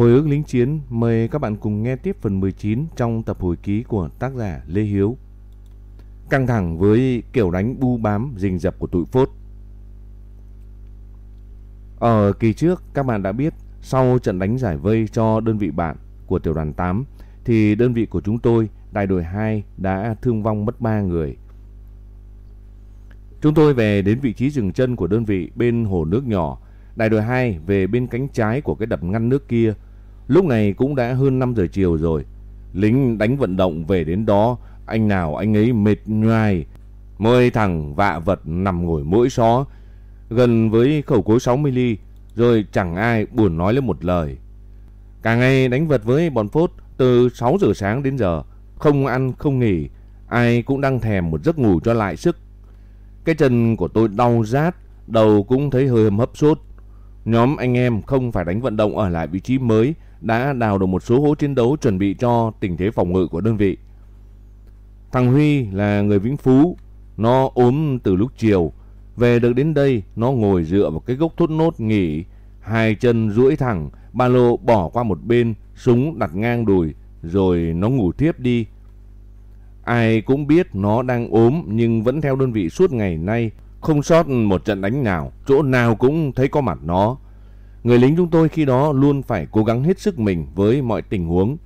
Hồi ức lính chiến mời các bạn cùng nghe tiếp phần 19 trong tập hồi ký của tác giả Lê Hiếu. Căng thẳng với kiểu đánh bu bám rình rập của tụi phốt. Ở kỳ trước các bạn đã biết sau trận đánh giải vây cho đơn vị bạn của tiểu đoàn 8 thì đơn vị của chúng tôi, đại đội 2 đã thương vong mất 3 người. Chúng tôi về đến vị trí dừng chân của đơn vị bên hồ nước nhỏ, đại đội 2 về bên cánh trái của cái đập ngăn nước kia. Lúc này cũng đã hơn 5 giờ chiều rồi. Lính đánh vận động về đến đó, anh nào anh ấy mệt nhoài. mười thằng vạ vật nằm ngồi mỗi xó, gần với khẩu cối 60 ly, rồi chẳng ai buồn nói lên một lời. Cả ngày đánh vật với bọn phốt từ 6 giờ sáng đến giờ, không ăn không nghỉ, ai cũng đang thèm một giấc ngủ cho lại sức. Cái chân của tôi đau rát, đầu cũng thấy hơi hầm hấp sốt. Nhóm anh em không phải đánh vận động ở lại vị trí mới đã đào được một số hố chiến đấu chuẩn bị cho tình thế phòng ngự của đơn vị. Thằng Huy là người Vĩnh Phú, nó ốm từ lúc chiều. Về được đến đây, nó ngồi dựa vào cái gốc thốt nốt nghỉ, hai chân duỗi thẳng, ba lô bỏ qua một bên, súng đặt ngang đùi, rồi nó ngủ tiếp đi. Ai cũng biết nó đang ốm nhưng vẫn theo đơn vị suốt ngày nay, không sót một trận đánh nào, chỗ nào cũng thấy có mặt nó. Người lính chúng tôi khi đó luôn phải cố gắng hết sức mình với mọi tình huống.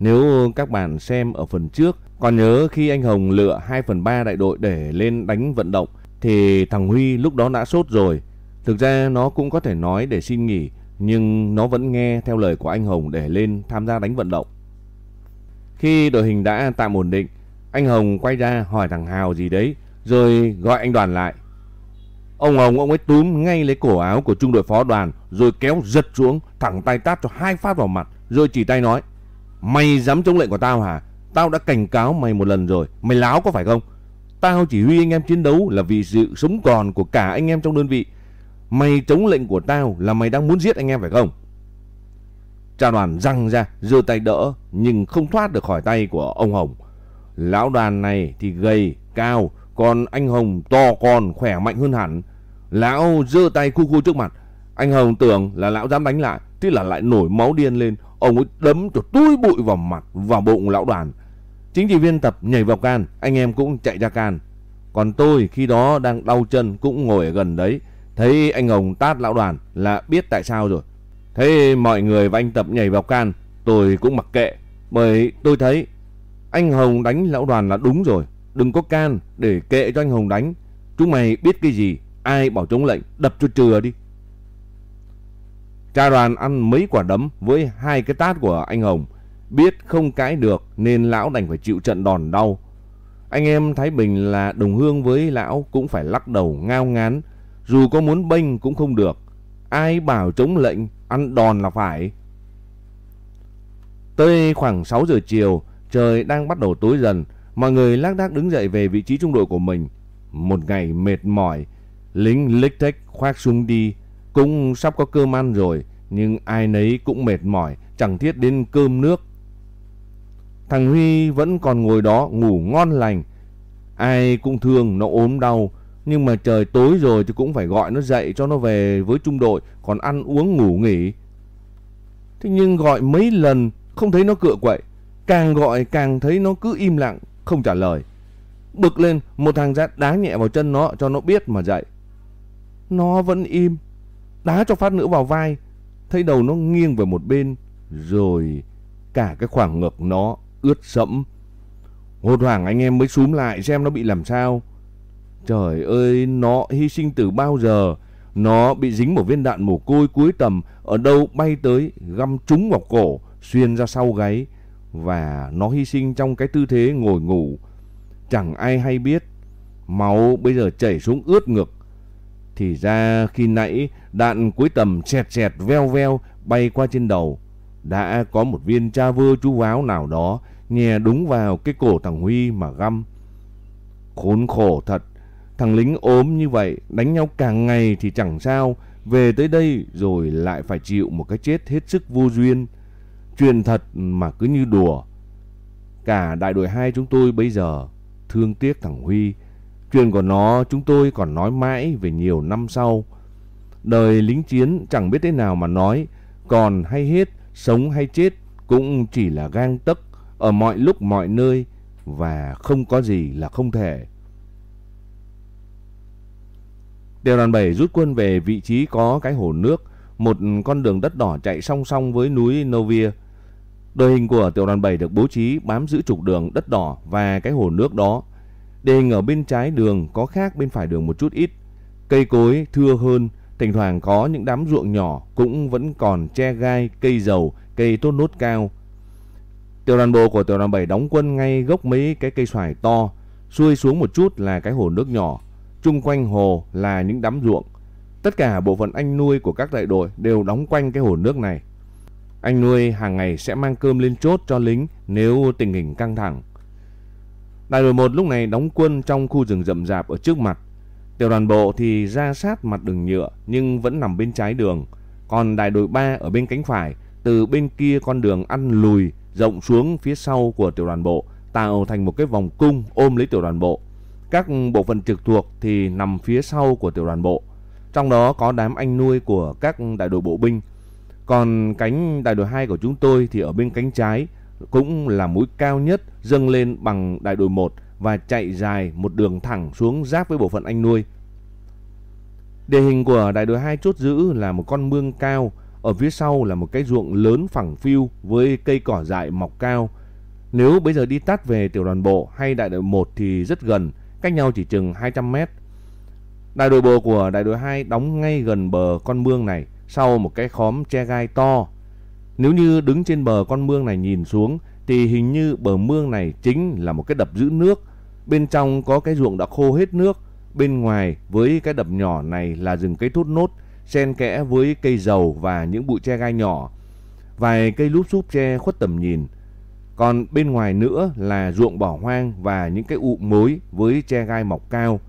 Nếu các bạn xem ở phần trước, còn nhớ khi anh Hồng lựa 2 phần 3 đại đội để lên đánh vận động, thì thằng Huy lúc đó đã sốt rồi. Thực ra nó cũng có thể nói để xin nghỉ, nhưng nó vẫn nghe theo lời của anh Hồng để lên tham gia đánh vận động. Khi đội hình đã tạm ổn định, anh Hồng quay ra hỏi thằng Hào gì đấy, rồi gọi anh Đoàn lại. Ông Hồng ông ấy túm ngay lấy cổ áo của trung đội phó đoàn, rồi kéo giật xuống, thẳng tay tát cho hai phát vào mặt, rồi chỉ tay nói. Mày dám chống lệnh của tao hả? Tao đã cảnh cáo mày một lần rồi, mày láo có phải không? Tao chỉ huy anh em chiến đấu là vì sự sống còn của cả anh em trong đơn vị. Mày chống lệnh của tao là mày đang muốn giết anh em phải không? Cha đoàn răng ra, giơ tay đỡ, nhưng không thoát được khỏi tay của ông Hồng. Lão đoàn này thì gầy, cao, còn anh Hồng to con, khỏe mạnh hơn hẳn. Lão giơ tay khu khu trước mặt. Anh Hồng tưởng là lão dám đánh lại, thế là lại nổi máu điên lên. Ông ấy đấm cho túi bụi vào mặt, vào bụng lão đoàn. Chính trị viên tập nhảy vào can, anh em cũng chạy ra can. Còn tôi khi đó đang đau chân cũng ngồi ở gần đấy. Thấy anh Hồng tát lão đoàn là biết tại sao rồi. Thấy mọi người và anh Tập nhảy vào can, tôi cũng mặc kệ. Bởi tôi thấy anh Hồng đánh lão đoàn là đúng rồi. Đừng có can để kệ cho anh Hồng đánh. Chúng mày biết cái gì, ai bảo chống lệnh, đập cho chừa đi. Cha đoàn ăn mấy quả đấm với hai cái tát của anh Hồng. Biết không cãi được nên lão đành phải chịu trận đòn đau. Anh em Thái Bình là đồng hương với lão cũng phải lắc đầu ngao ngán. Dù có muốn bênh cũng không được. Ai bảo chống lệnh ăn đòn là phải. Tới khoảng 6 giờ chiều, trời đang bắt đầu tối dần. Mọi người lác đác đứng dậy về vị trí trung đội của mình. Một ngày mệt mỏi, lính lích thích khoác súng đi. Cũng sắp có cơm ăn rồi, nhưng ai nấy cũng mệt mỏi, chẳng thiết đến cơm nước. Thằng Huy vẫn còn ngồi đó ngủ ngon lành. Ai cũng thương nó ốm đau, nhưng mà trời tối rồi thì cũng phải gọi nó dậy cho nó về với trung đội, còn ăn uống ngủ nghỉ. Thế nhưng gọi mấy lần không thấy nó cựa quậy, càng gọi càng thấy nó cứ im lặng, không trả lời. Bực lên, một thằng giát đá nhẹ vào chân nó cho nó biết mà dậy. Nó vẫn im, đá cho phát nữa vào vai, thấy đầu nó nghiêng về một bên, rồi cả cái khoảng ngực nó ướt sẫm. Hốt hoảng anh em mới súm lại xem nó bị làm sao. Trời ơi, nó hy sinh từ bao giờ? Nó bị dính một viên đạn mồ côi cuối tầm, ở đâu bay tới, găm trúng vào cổ, xuyên ra sau gáy. Và nó hy sinh trong cái tư thế ngồi ngủ. Chẳng ai hay biết. Máu bây giờ chảy xuống ướt ngực. Thì ra khi nãy đạn cuối tầm chẹt chẹt veo veo bay qua trên đầu. Đã có một viên cha vơ chú váo nào đó nhè đúng vào cái cổ thằng Huy mà găm. Khốn khổ thật. Thằng lính ốm như vậy, đánh nhau càng ngày thì chẳng sao, về tới đây rồi lại phải chịu một cái chết hết sức vô duyên. Chuyện thật mà cứ như đùa. Cả đại đội hai chúng tôi bây giờ thương tiếc thằng Huy. Chuyện của nó chúng tôi còn nói mãi về nhiều năm sau. Đời lính chiến chẳng biết thế nào mà nói, còn hay hết, sống hay chết cũng chỉ là gang tấc ở mọi lúc mọi nơi và không có gì là không thể. Tiểu đoàn 7 rút quân về vị trí có cái hồ nước, một con đường đất đỏ chạy song song với núi Novia. Đội hình của tiểu đoàn 7 được bố trí bám giữ trục đường đất đỏ và cái hồ nước đó. Địa ở bên trái đường có khác bên phải đường một chút ít. Cây cối thưa hơn, thỉnh thoảng có những đám ruộng nhỏ cũng vẫn còn che gai, cây dầu, cây tốt nốt cao. Tiểu đoàn bộ của tiểu đoàn 7 đóng quân ngay gốc mấy cái cây xoài to, xuôi xuống một chút là cái hồ nước nhỏ, chung quanh hồ là những đám ruộng. Tất cả bộ phận anh nuôi của các đại đội đều đóng quanh cái hồ nước này. Anh nuôi hàng ngày sẽ mang cơm lên chốt cho lính nếu tình hình căng thẳng. Đại đội 1 lúc này đóng quân trong khu rừng rậm rạp ở trước mặt. Tiểu đoàn bộ thì ra sát mặt đường nhựa nhưng vẫn nằm bên trái đường. Còn đại đội 3 ở bên cánh phải, từ bên kia con đường ăn lùi rộng xuống phía sau của tiểu đoàn bộ, tạo thành một cái vòng cung ôm lấy tiểu đoàn bộ. Các bộ phận trực thuộc thì nằm phía sau của tiểu đoàn bộ. Trong đó có đám anh nuôi của các đại đội bộ binh. Còn cánh đại đội 2 của chúng tôi thì ở bên cánh trái cũng là mũi cao nhất dâng lên bằng đại đội 1 và chạy dài một đường thẳng xuống giáp với bộ phận anh nuôi. Địa hình của đại đội 2 chốt giữ là một con mương cao, ở phía sau là một cái ruộng lớn phẳng phiu với cây cỏ dại mọc cao. Nếu bây giờ đi tắt về tiểu đoàn bộ hay đại đội 1 thì rất gần, cách nhau chỉ chừng 200 mét. Đại đội bộ của đại đội 2 đóng ngay gần bờ con mương này sau một cái khóm che gai to. Nếu như đứng trên bờ con mương này nhìn xuống thì hình như bờ mương này chính là một cái đập giữ nước. Bên trong có cái ruộng đã khô hết nước. Bên ngoài với cái đập nhỏ này là rừng cây thốt nốt, xen kẽ với cây dầu và những bụi tre gai nhỏ. Vài cây lúp xúp tre khuất tầm nhìn. Còn bên ngoài nữa là ruộng bỏ hoang và những cái ụ mối với tre gai mọc cao.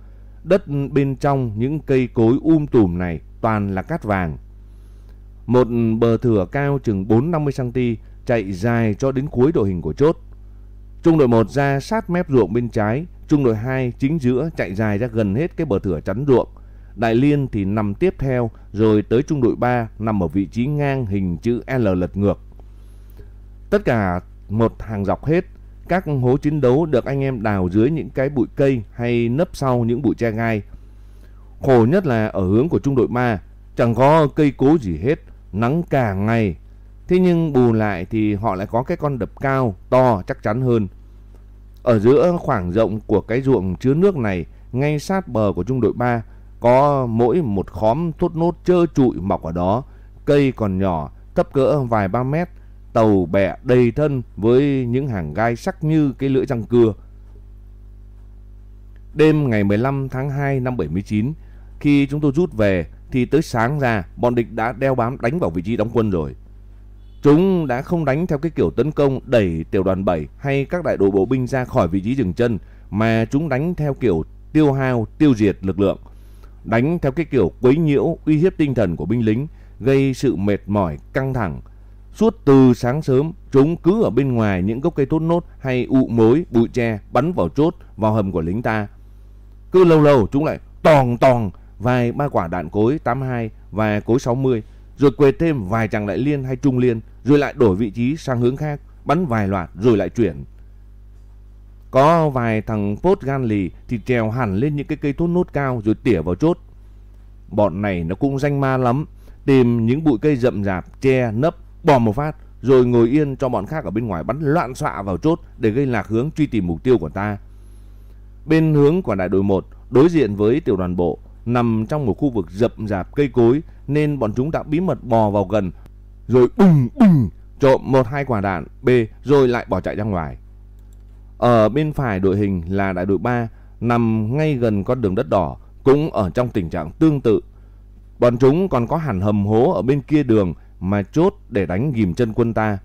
Đất bên trong những cây cối um tùm này toàn là cát vàng. Một bờ thửa cao chừng 4-50 cm chạy dài cho đến cuối đội hình của chốt. Trung đội 1 ra sát mép ruộng bên trái, trung đội 2 chính giữa chạy dài ra gần hết cái bờ thửa chắn ruộng. Đại Liên thì nằm tiếp theo rồi tới trung đội 3 nằm ở vị trí ngang hình chữ L lật ngược. Tất cả một hàng dọc hết, các hố chiến đấu được anh em đào dưới những cái bụi cây hay nấp sau những bụi tre gai. Khổ nhất là ở hướng của trung đội 3, chẳng có cây cố gì hết, nắng cả ngày Thế nhưng bù lại thì họ lại có cái con đập cao, to, chắc chắn hơn. Ở giữa khoảng rộng của cái ruộng chứa nước này, ngay sát bờ của trung đội 3, có mỗi một khóm thốt nốt trơ trụi mọc ở đó. Cây còn nhỏ, thấp cỡ vài ba mét, tàu bè đầy thân với những hàng gai sắc như cái lưỡi răng cưa. Đêm ngày 15 tháng 2 năm 79, khi chúng tôi rút về thì tới sáng ra bọn địch đã đeo bám đánh vào vị trí đóng quân rồi. Chúng đã không đánh theo cái kiểu tấn công đẩy tiểu đoàn 7 hay các đại đội bộ binh ra khỏi vị trí dừng chân mà chúng đánh theo kiểu tiêu hao, tiêu diệt lực lượng. Đánh theo cái kiểu quấy nhiễu, uy hiếp tinh thần của binh lính, gây sự mệt mỏi, căng thẳng. Suốt từ sáng sớm, chúng cứ ở bên ngoài những gốc cây tốt nốt hay ụ mối, bụi tre bắn vào chốt, vào hầm của lính ta. Cứ lâu lâu chúng lại tòng tòng vài ba quả đạn cối 82 và cối 60 rồi quệt thêm vài chàng đại liên hay trung liên, rồi lại đổi vị trí sang hướng khác, bắn vài loạt rồi lại chuyển. Có vài thằng post gan lì thì trèo hẳn lên những cái cây thốt nốt cao rồi tỉa vào chốt. Bọn này nó cũng danh ma lắm, tìm những bụi cây rậm rạp, che, nấp, bỏ một phát, rồi ngồi yên cho bọn khác ở bên ngoài bắn loạn xạ vào chốt để gây lạc hướng truy tìm mục tiêu của ta. Bên hướng của đại đội 1, đối diện với tiểu đoàn bộ, nằm trong một khu vực rậm rạp cây cối nên bọn chúng đã bí mật bò vào gần, rồi bùng bùng, trộm một hai quả đạn B rồi lại bỏ chạy ra ngoài. Ở bên phải đội hình là đại đội 3 nằm ngay gần con đường đất đỏ, cũng ở trong tình trạng tương tự. Bọn chúng còn có hẳn hầm hố ở bên kia đường mà chốt để đánh ghim chân quân ta.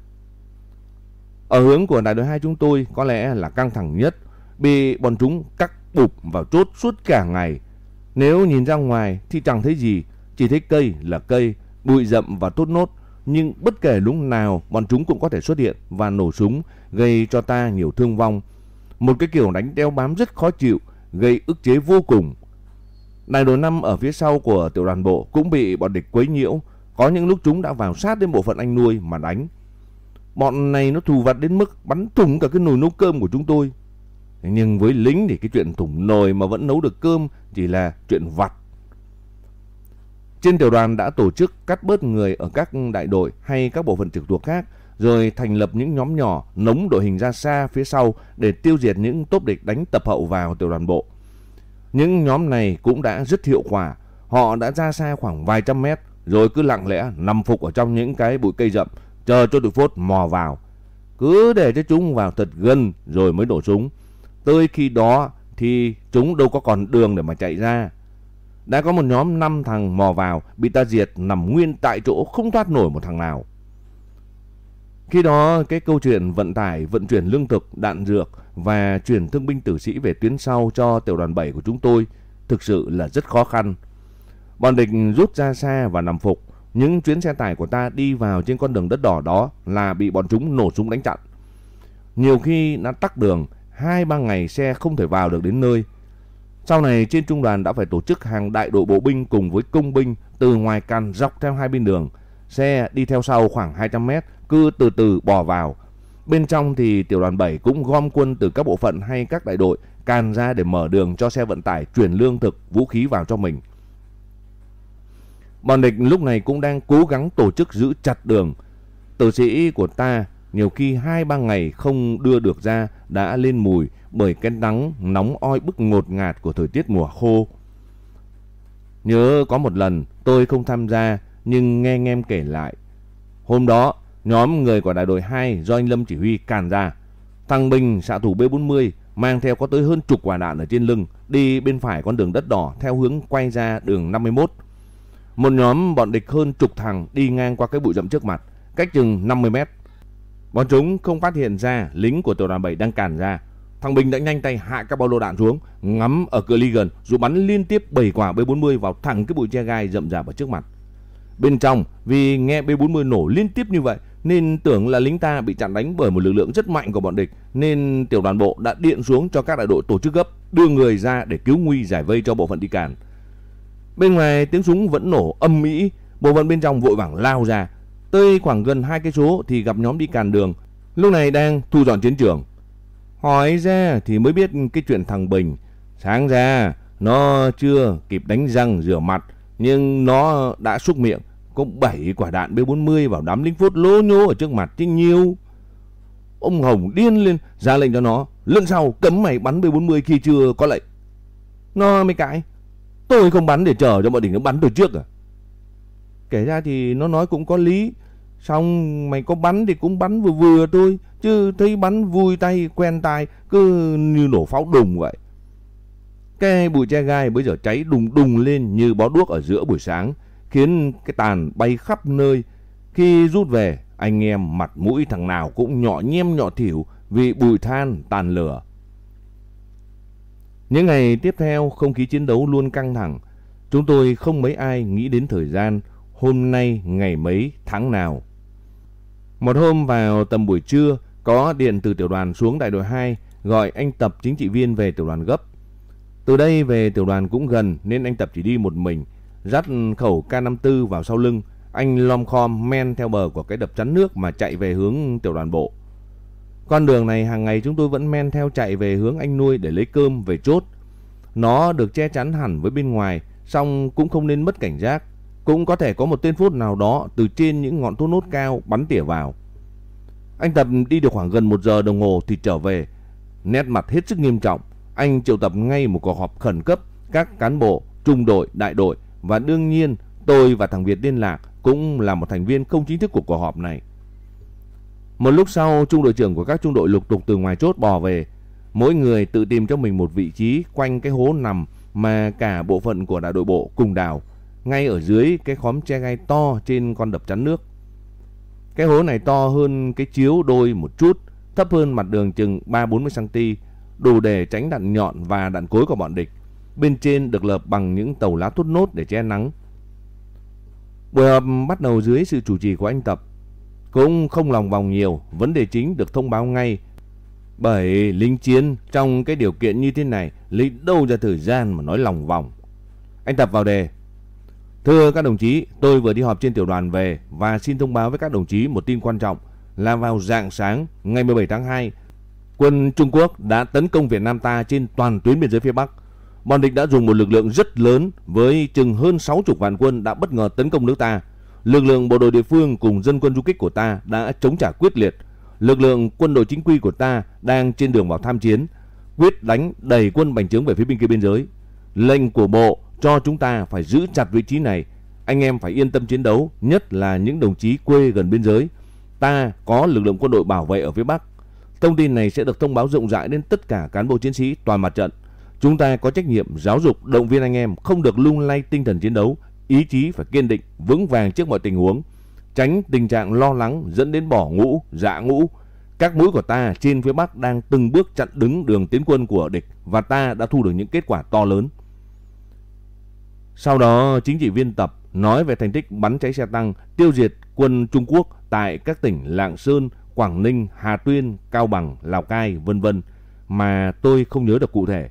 Ở hướng của đại đội 2 chúng tôi có lẽ là căng thẳng nhất, bị bọn chúng cắt bụp vào chốt suốt cả ngày nếu nhìn ra ngoài thì chẳng thấy gì, chỉ thấy cây là cây, bụi rậm và tốt nốt. Nhưng bất kể lúc nào bọn chúng cũng có thể xuất hiện và nổ súng gây cho ta nhiều thương vong. Một cái kiểu đánh đeo bám rất khó chịu, gây ức chế vô cùng. Đại đội 5 ở phía sau của tiểu đoàn bộ cũng bị bọn địch quấy nhiễu. có những lúc chúng đã vào sát đến bộ phận anh nuôi mà đánh. Bọn này nó thù vặt đến mức bắn thủng cả cái nồi nấu cơm của chúng tôi. Nhưng với lính thì cái chuyện thủng nồi mà vẫn nấu được cơm chỉ là chuyện vặt. Trên tiểu đoàn đã tổ chức cắt bớt người ở các đại đội hay các bộ phận trực thuộc khác, rồi thành lập những nhóm nhỏ nống đội hình ra xa phía sau để tiêu diệt những tốp địch đánh tập hậu vào tiểu đoàn bộ. Những nhóm này cũng đã rất hiệu quả. Họ đã ra xa khoảng vài trăm mét rồi cứ lặng lẽ nằm phục ở trong những cái bụi cây rậm chờ cho tụi phốt mò vào. Cứ để cho chúng vào thật gần rồi mới nổ súng. Tới khi đó thì chúng đâu có còn đường để mà chạy ra. Đã có một nhóm 5 thằng mò vào bị ta diệt nằm nguyên tại chỗ không thoát nổi một thằng nào. Khi đó cái câu chuyện vận tải, vận chuyển lương thực, đạn dược và chuyển thương binh tử sĩ về tuyến sau cho tiểu đoàn 7 của chúng tôi thực sự là rất khó khăn. Bọn địch rút ra xa và nằm phục. Những chuyến xe tải của ta đi vào trên con đường đất đỏ đó là bị bọn chúng nổ súng đánh chặn. Nhiều khi nó tắc đường, hai ba ngày xe không thể vào được đến nơi. Sau này trên trung đoàn đã phải tổ chức hàng đại đội bộ binh cùng với công binh từ ngoài can dọc theo hai bên đường. Xe đi theo sau khoảng 200 mét, cứ từ từ bò vào. Bên trong thì tiểu đoàn 7 cũng gom quân từ các bộ phận hay các đại đội can ra để mở đường cho xe vận tải chuyển lương thực, vũ khí vào cho mình. Bọn địch lúc này cũng đang cố gắng tổ chức giữ chặt đường. Tử sĩ của ta nhiều khi hai ba ngày không đưa được ra đã lên mùi bởi cái nắng nóng oi bức ngột ngạt của thời tiết mùa khô. Nhớ có một lần tôi không tham gia nhưng nghe anh em kể lại. Hôm đó, nhóm người của đại đội 2 do anh Lâm chỉ huy càn ra. Thằng Bình xạ thủ B40 mang theo có tới hơn chục quả đạn ở trên lưng đi bên phải con đường đất đỏ theo hướng quay ra đường 51 một nhóm bọn địch hơn chục thằng đi ngang qua cái bụi rậm trước mặt, cách chừng 50 mét. Bọn chúng không phát hiện ra lính của tiểu đoàn 7 đang cản ra. Thằng Bình đã nhanh tay hạ các bao lô đạn xuống, ngắm ở cự ly gần rồi bắn liên tiếp 7 quả B40 vào thẳng cái bụi che gai rậm rạp ở trước mặt. Bên trong, vì nghe B40 nổ liên tiếp như vậy nên tưởng là lính ta bị chặn đánh bởi một lực lượng rất mạnh của bọn địch nên tiểu đoàn bộ đã điện xuống cho các đại đội tổ chức gấp đưa người ra để cứu nguy giải vây cho bộ phận đi cản. Bên ngoài tiếng súng vẫn nổ âm mỹ, bộ phận bên trong vội vàng lao ra. Tới khoảng gần hai cây số thì gặp nhóm đi càn đường, lúc này đang thu dọn chiến trường. Hỏi ra thì mới biết cái chuyện thằng Bình. Sáng ra nó chưa kịp đánh răng rửa mặt nhưng nó đã xúc miệng có 7 quả đạn B40 vào đám lính phốt lố nhố ở trước mặt chứ nhiều. Ông Hồng điên lên ra lệnh cho nó lần sau cấm mày bắn B40 khi chưa có lệnh. Nó mới cãi Tôi không bắn để chờ cho bọn địch nó bắn từ trước à? Kể ra thì nó nói cũng có lý. Xong mày có bắn thì cũng bắn vừa vừa thôi. Chứ thấy bắn vui tay, quen tai, cứ như nổ pháo đùng vậy. Cái bụi tre gai bây giờ cháy đùng đùng lên như bó đuốc ở giữa buổi sáng. Khiến cái tàn bay khắp nơi. Khi rút về, anh em mặt mũi thằng nào cũng nhỏ nhem nhỏ thiểu vì bụi than tàn lửa. Những ngày tiếp theo, không khí chiến đấu luôn căng thẳng. Chúng tôi không mấy ai nghĩ đến thời gian hôm nay ngày mấy tháng nào. Một hôm vào tầm buổi trưa, có điện từ tiểu đoàn xuống đại đội 2 gọi anh Tập chính trị viên về tiểu đoàn gấp. Từ đây về tiểu đoàn cũng gần nên anh Tập chỉ đi một mình, dắt khẩu K54 vào sau lưng. Anh lom khom men theo bờ của cái đập chắn nước mà chạy về hướng tiểu đoàn bộ. Con đường này hàng ngày chúng tôi vẫn men theo chạy về hướng anh nuôi để lấy cơm về chốt. Nó được che chắn hẳn với bên ngoài, song cũng không nên mất cảnh giác. Cũng có thể có một tên phốt nào đó từ trên những ngọn thốt nốt cao bắn tỉa vào. Anh Tập đi được khoảng gần một giờ đồng hồ thì trở về. Nét mặt hết sức nghiêm trọng. Anh triệu tập ngay một cuộc họp khẩn cấp các cán bộ, trung đội, đại đội và đương nhiên tôi và thằng Việt liên lạc cũng là một thành viên không chính thức của cuộc họp này. Một lúc sau, trung đội trưởng của các trung đội lục tục từ ngoài chốt bò về. Mỗi người tự tìm cho mình một vị trí quanh cái hố nằm mà cả bộ phận của đại đội bộ cùng đào, ngay ở dưới cái khóm tre gai to trên con đập chắn nước. Cái hố này to hơn cái chiếu đôi một chút, thấp hơn mặt đường chừng 3-40 cm, đủ để tránh đạn nhọn và đạn cối của bọn địch. Bên trên được lợp bằng những tàu lá tốt nốt để che nắng. Buổi họp bắt đầu dưới sự chủ trì của anh Tập. Cũng không lòng vòng nhiều, vấn đề chính được thông báo ngay. Bởi lính chiến trong cái điều kiện như thế này lấy đâu ra thời gian mà nói lòng vòng. Anh tập vào đề. Thưa các đồng chí, tôi vừa đi họp trên tiểu đoàn về và xin thông báo với các đồng chí một tin quan trọng là vào dạng sáng ngày 17 tháng 2, quân Trung Quốc đã tấn công Việt Nam ta trên toàn tuyến biên giới phía Bắc. Bọn địch đã dùng một lực lượng rất lớn với chừng hơn 60 vạn quân đã bất ngờ tấn công nước ta. Lực lượng bộ đội địa phương cùng dân quân du kích của ta đã chống trả quyết liệt. Lực lượng quân đội chính quy của ta đang trên đường vào tham chiến, quyết đánh đẩy quân bành trướng về phía bên kia biên giới. Lệnh của bộ cho chúng ta phải giữ chặt vị trí này. Anh em phải yên tâm chiến đấu, nhất là những đồng chí quê gần biên giới. Ta có lực lượng quân đội bảo vệ ở phía Bắc. Thông tin này sẽ được thông báo rộng rãi đến tất cả cán bộ chiến sĩ toàn mặt trận. Chúng ta có trách nhiệm giáo dục, động viên anh em không được lung lay tinh thần chiến đấu, ý chí phải kiên định, vững vàng trước mọi tình huống, tránh tình trạng lo lắng dẫn đến bỏ ngũ, dạ ngũ. Các mũi của ta trên phía Bắc đang từng bước chặn đứng đường tiến quân của địch và ta đã thu được những kết quả to lớn. Sau đó, chính trị viên tập nói về thành tích bắn cháy xe tăng tiêu diệt quân Trung Quốc tại các tỉnh Lạng Sơn, Quảng Ninh, Hà Tuyên, Cao Bằng, Lào Cai, vân vân mà tôi không nhớ được cụ thể.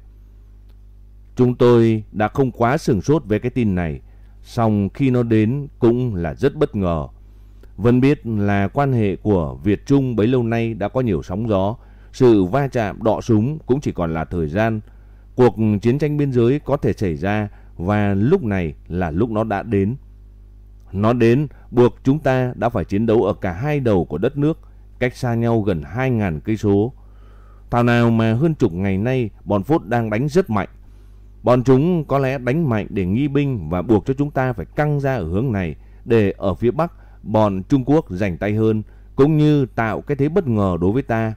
Chúng tôi đã không quá sửng sốt về cái tin này, song khi nó đến cũng là rất bất ngờ. Vân biết là quan hệ của Việt Trung bấy lâu nay đã có nhiều sóng gió, sự va chạm đọ súng cũng chỉ còn là thời gian. Cuộc chiến tranh biên giới có thể xảy ra và lúc này là lúc nó đã đến. Nó đến buộc chúng ta đã phải chiến đấu ở cả hai đầu của đất nước, cách xa nhau gần 2.000 cây số. Thảo nào mà hơn chục ngày nay bọn Phốt đang đánh rất mạnh. Bọn chúng có lẽ đánh mạnh để nghi binh và buộc cho chúng ta phải căng ra ở hướng này để ở phía Bắc bọn Trung Quốc giành tay hơn cũng như tạo cái thế bất ngờ đối với ta.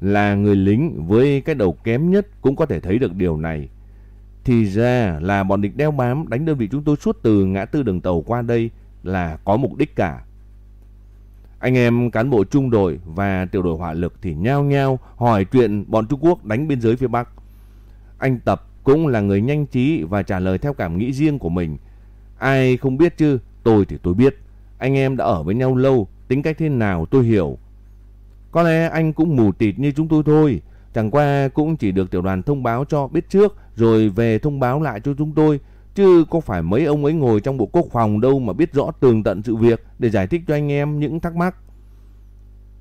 Là người lính với cái đầu kém nhất cũng có thể thấy được điều này. Thì ra là bọn địch đeo bám đánh đơn vị chúng tôi suốt từ ngã tư đường tàu qua đây là có mục đích cả. Anh em cán bộ trung đội và tiểu đội hỏa lực thì nhao nhao hỏi chuyện bọn Trung Quốc đánh biên giới phía Bắc. Anh Tập cũng là người nhanh trí và trả lời theo cảm nghĩ riêng của mình. Ai không biết chứ, tôi thì tôi biết. Anh em đã ở với nhau lâu, tính cách thế nào tôi hiểu. Có lẽ anh cũng mù tịt như chúng tôi thôi. Chẳng qua cũng chỉ được tiểu đoàn thông báo cho biết trước rồi về thông báo lại cho chúng tôi. Chứ có phải mấy ông ấy ngồi trong bộ quốc phòng đâu mà biết rõ tường tận sự việc để giải thích cho anh em những thắc mắc.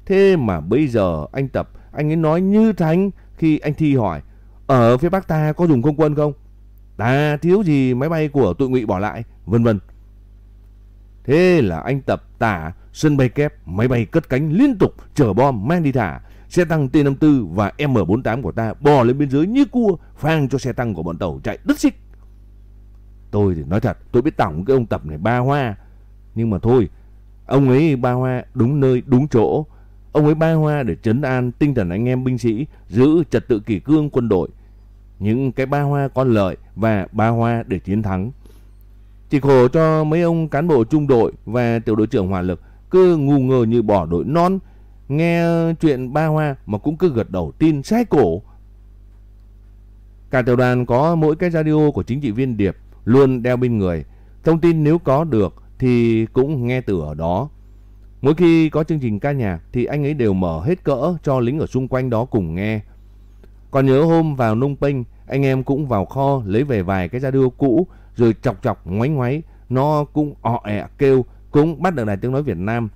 Thế mà bây giờ anh Tập, anh ấy nói như thánh khi anh Thi hỏi ở phía Bắc ta có dùng không quân không? Ta thiếu gì máy bay của tụi ngụy bỏ lại, vân vân. Thế là anh Tập tả sân bay kép, máy bay cất cánh liên tục chở bom mang đi thả. Xe tăng T-54 và M48 của ta bò lên biên giới như cua, phang cho xe tăng của bọn tàu chạy đứt xích. Tôi thì nói thật, tôi biết tổng cái ông Tập này ba hoa. Nhưng mà thôi, ông ấy ba hoa đúng nơi, đúng chỗ. Ông ấy ba hoa để trấn an tinh thần anh em binh sĩ, giữ trật tự kỷ cương quân đội. Những cái ba hoa có lợi và ba hoa để chiến thắng. Chỉ khổ cho mấy ông cán bộ trung đội và tiểu đội trưởng hỏa lực cứ ngu ngơ như bỏ đội non, nghe chuyện ba hoa mà cũng cứ gật đầu tin sai cổ. Cả tiểu đoàn có mỗi cái radio của chính trị viên Điệp luôn đeo bên người. Thông tin nếu có được thì cũng nghe từ ở đó. Mỗi khi có chương trình ca nhạc thì anh ấy đều mở hết cỡ cho lính ở xung quanh đó cùng nghe. Còn nhớ hôm vào nông Penh, anh em cũng vào kho lấy về vài cái radio cũ rồi chọc chọc ngoáy ngoáy, nó cũng ọ ẹ kêu, cũng bắt được đài tiếng nói Việt Nam.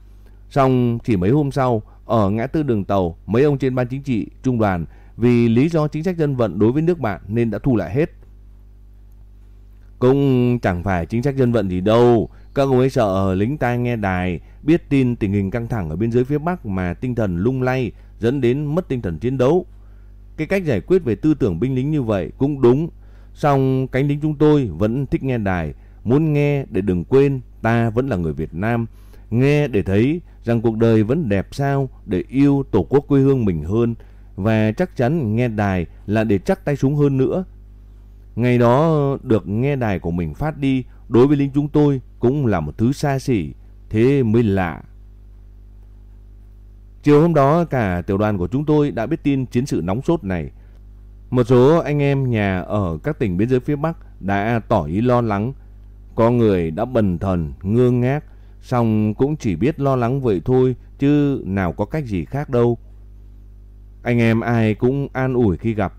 Xong chỉ mấy hôm sau, ở ngã tư đường tàu, mấy ông trên ban chính trị, trung đoàn vì lý do chính sách dân vận đối với nước bạn nên đã thu lại hết. Cũng chẳng phải chính sách dân vận gì đâu, các ông ấy sợ lính ta nghe đài, biết tin tình hình căng thẳng ở biên giới phía Bắc mà tinh thần lung lay, dẫn đến mất tinh thần chiến đấu. Cái cách giải quyết về tư tưởng binh lính như vậy cũng đúng, song cánh lính chúng tôi vẫn thích nghe đài, muốn nghe để đừng quên ta vẫn là người Việt Nam, nghe để thấy rằng cuộc đời vẫn đẹp sao, để yêu tổ quốc quê hương mình hơn và chắc chắn nghe đài là để chắc tay súng hơn nữa. Ngày đó được nghe đài của mình phát đi đối với lính chúng tôi cũng là một thứ xa xỉ, thế mới lạ. Chiều hôm đó cả tiểu đoàn của chúng tôi đã biết tin chiến sự nóng sốt này. Một số anh em nhà ở các tỉnh biên giới phía Bắc đã tỏ ý lo lắng. Có người đã bần thần, ngơ ngác, xong cũng chỉ biết lo lắng vậy thôi chứ nào có cách gì khác đâu. Anh em ai cũng an ủi khi gặp.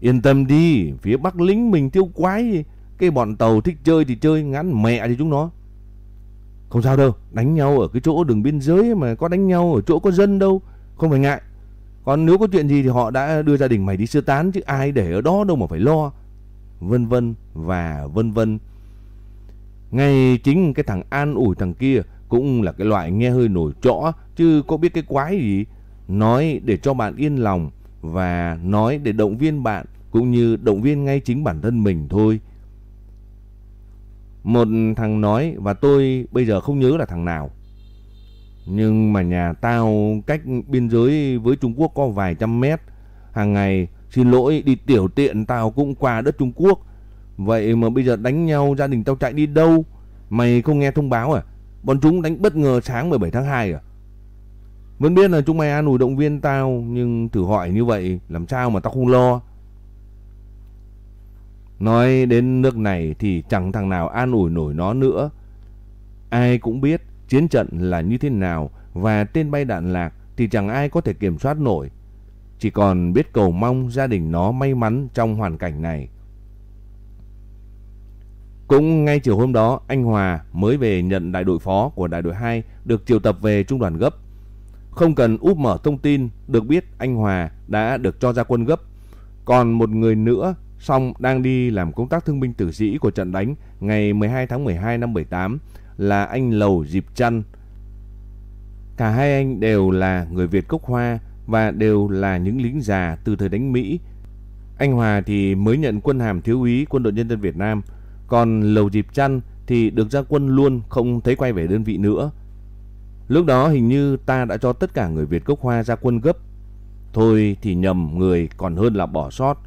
Yên tâm đi, phía Bắc lính mình tiêu quái Cái bọn tàu thích chơi thì chơi ngắn mẹ thì chúng nó. Không sao đâu, đánh nhau ở cái chỗ đường biên giới mà có đánh nhau ở chỗ có dân đâu, không phải ngại. Còn nếu có chuyện gì thì họ đã đưa gia đình mày đi sơ tán chứ ai để ở đó đâu mà phải lo. Vân vân và vân vân. Ngay chính cái thằng an ủi thằng kia cũng là cái loại nghe hơi nổi trõ, chứ có biết cái quái gì. Nói để cho bạn yên lòng và nói để động viên bạn cũng như động viên ngay chính bản thân mình thôi. Một thằng nói, và tôi bây giờ không nhớ là thằng nào. Nhưng mà nhà tao cách biên giới với Trung Quốc có vài trăm mét. Hàng ngày, xin lỗi, đi tiểu tiện tao cũng qua đất Trung Quốc. Vậy mà bây giờ đánh nhau, gia đình tao chạy đi đâu? Mày không nghe thông báo à? Bọn chúng đánh bất ngờ sáng 17 tháng 2 à? Vẫn biết là chúng mày an ủi động viên tao, Nhưng thử hỏi như vậy, Làm sao mà tao không lo Nói đến nước này Thì chẳng thằng nào an ủi nổi nó nữa Ai cũng biết Chiến trận là như thế nào Và tên bay đạn lạc Thì chẳng ai có thể kiểm soát nổi Chỉ còn biết cầu mong gia đình nó may mắn Trong hoàn cảnh này cũng ngay chiều hôm đó, anh Hòa mới về nhận đại đội phó của đại đội 2 được triệu tập về trung đoàn gấp. Không cần úp mở thông tin, được biết anh Hòa đã được cho ra quân gấp. Còn một người nữa, song đang đi làm công tác thương binh tử sĩ của trận đánh ngày 12 tháng 12 năm 78 là anh Lầu Dịp Trăn. Cả hai anh đều là người Việt gốc Hoa và đều là những lính già từ thời đánh Mỹ. Anh Hòa thì mới nhận quân hàm thiếu úy quân đội nhân dân Việt Nam, còn Lầu Dịp Trăn thì được ra quân luôn không thấy quay về đơn vị nữa. Lúc đó hình như ta đã cho tất cả người Việt gốc Hoa ra quân gấp. Thôi thì nhầm người còn hơn là bỏ sót.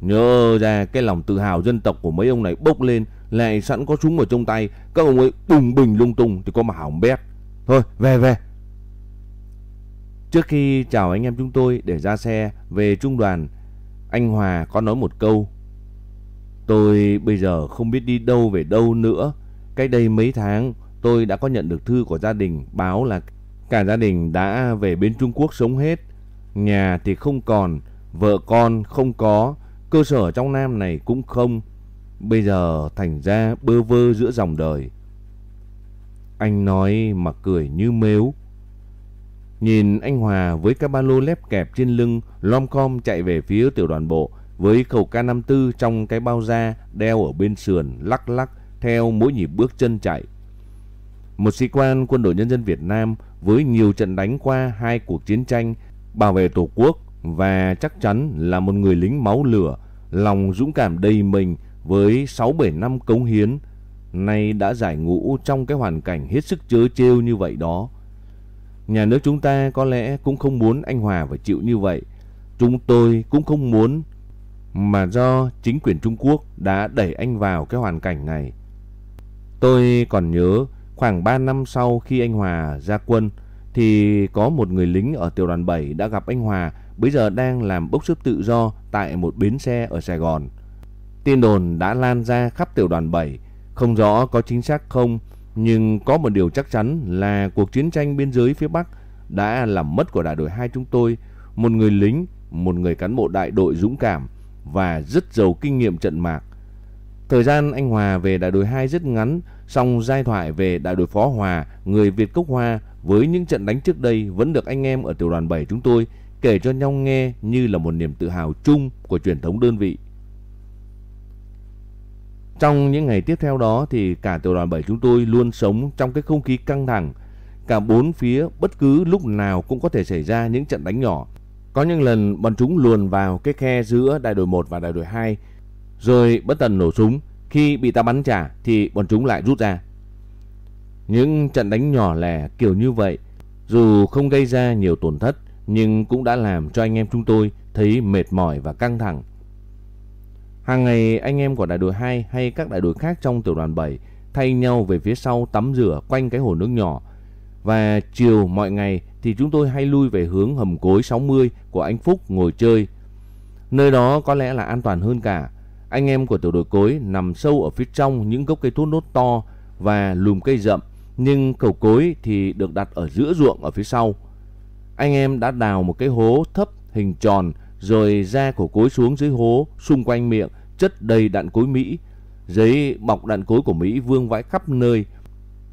Nhớ ra cái lòng tự hào dân tộc của mấy ông này bốc lên lại sẵn có súng ở trong tay. Các ông ấy bùng bình lung tung thì có mà hỏng bét. Thôi về về. Trước khi chào anh em chúng tôi để ra xe về trung đoàn, anh Hòa có nói một câu. Tôi bây giờ không biết đi đâu về đâu nữa. Cách đây mấy tháng tôi đã có nhận được thư của gia đình báo là cả gia đình đã về bên Trung Quốc sống hết. Nhà thì không còn, vợ con không có, cơ sở trong Nam này cũng không. Bây giờ thành ra bơ vơ giữa dòng đời. Anh nói mà cười như mếu. Nhìn anh Hòa với cái ba lô lép kẹp trên lưng lom com chạy về phía tiểu đoàn bộ với khẩu K54 trong cái bao da đeo ở bên sườn lắc lắc theo mỗi nhịp bước chân chạy. Một sĩ quan quân đội nhân dân Việt Nam với nhiều trận đánh qua hai cuộc chiến tranh bảo vệ Tổ quốc và chắc chắn là một người lính máu lửa, lòng dũng cảm đầy mình với 6-7 năm cống hiến, nay đã giải ngũ trong cái hoàn cảnh hết sức chớ trêu như vậy đó. Nhà nước chúng ta có lẽ cũng không muốn anh Hòa phải chịu như vậy. Chúng tôi cũng không muốn mà do chính quyền Trung Quốc đã đẩy anh vào cái hoàn cảnh này. Tôi còn nhớ khoảng 3 năm sau khi anh Hòa ra quân thì có một người lính ở tiểu đoàn 7 đã gặp anh Hòa bây giờ đang làm bốc xếp tự do tại một bến xe ở Sài Gòn. Tin đồn đã lan ra khắp tiểu đoàn 7, không rõ có chính xác không, nhưng có một điều chắc chắn là cuộc chiến tranh biên giới phía Bắc đã làm mất của đại đội 2 chúng tôi một người lính, một người cán bộ đại đội dũng cảm và rất giàu kinh nghiệm trận mạc. Thời gian anh Hòa về đại đội 2 rất ngắn, song giai thoại về đại đội phó Hòa, người Việt Cốc Hoa với những trận đánh trước đây vẫn được anh em ở tiểu đoàn 7 chúng tôi kể cho nhau nghe như là một niềm tự hào chung của truyền thống đơn vị. Trong những ngày tiếp theo đó thì cả tiểu đoàn 7 chúng tôi luôn sống trong cái không khí căng thẳng. Cả bốn phía bất cứ lúc nào cũng có thể xảy ra những trận đánh nhỏ. Có những lần bọn chúng luồn vào cái khe giữa đại đội 1 và đại đội 2 rồi bất tần nổ súng. Khi bị ta bắn trả thì bọn chúng lại rút ra. Những trận đánh nhỏ lẻ kiểu như vậy, dù không gây ra nhiều tổn thất, nhưng cũng đã làm cho anh em chúng tôi thấy mệt mỏi và căng thẳng. Hàng ngày, anh em của đại đội 2 hay các đại đội khác trong tiểu đoàn 7 thay nhau về phía sau tắm rửa quanh cái hồ nước nhỏ. Và chiều mọi ngày thì chúng tôi hay lui về hướng hầm cối 60 của anh Phúc ngồi chơi. Nơi đó có lẽ là an toàn hơn cả. Anh em của tiểu đội cối nằm sâu ở phía trong những gốc cây thốt nốt to và lùm cây rậm, nhưng cầu cối thì được đặt ở giữa ruộng ở phía sau. Anh em đã đào một cái hố thấp hình tròn rồi ra cổ cối xuống dưới hố xung quanh miệng chất đầy đạn cối Mỹ. giấy bọc đạn cối của Mỹ vương vãi khắp nơi.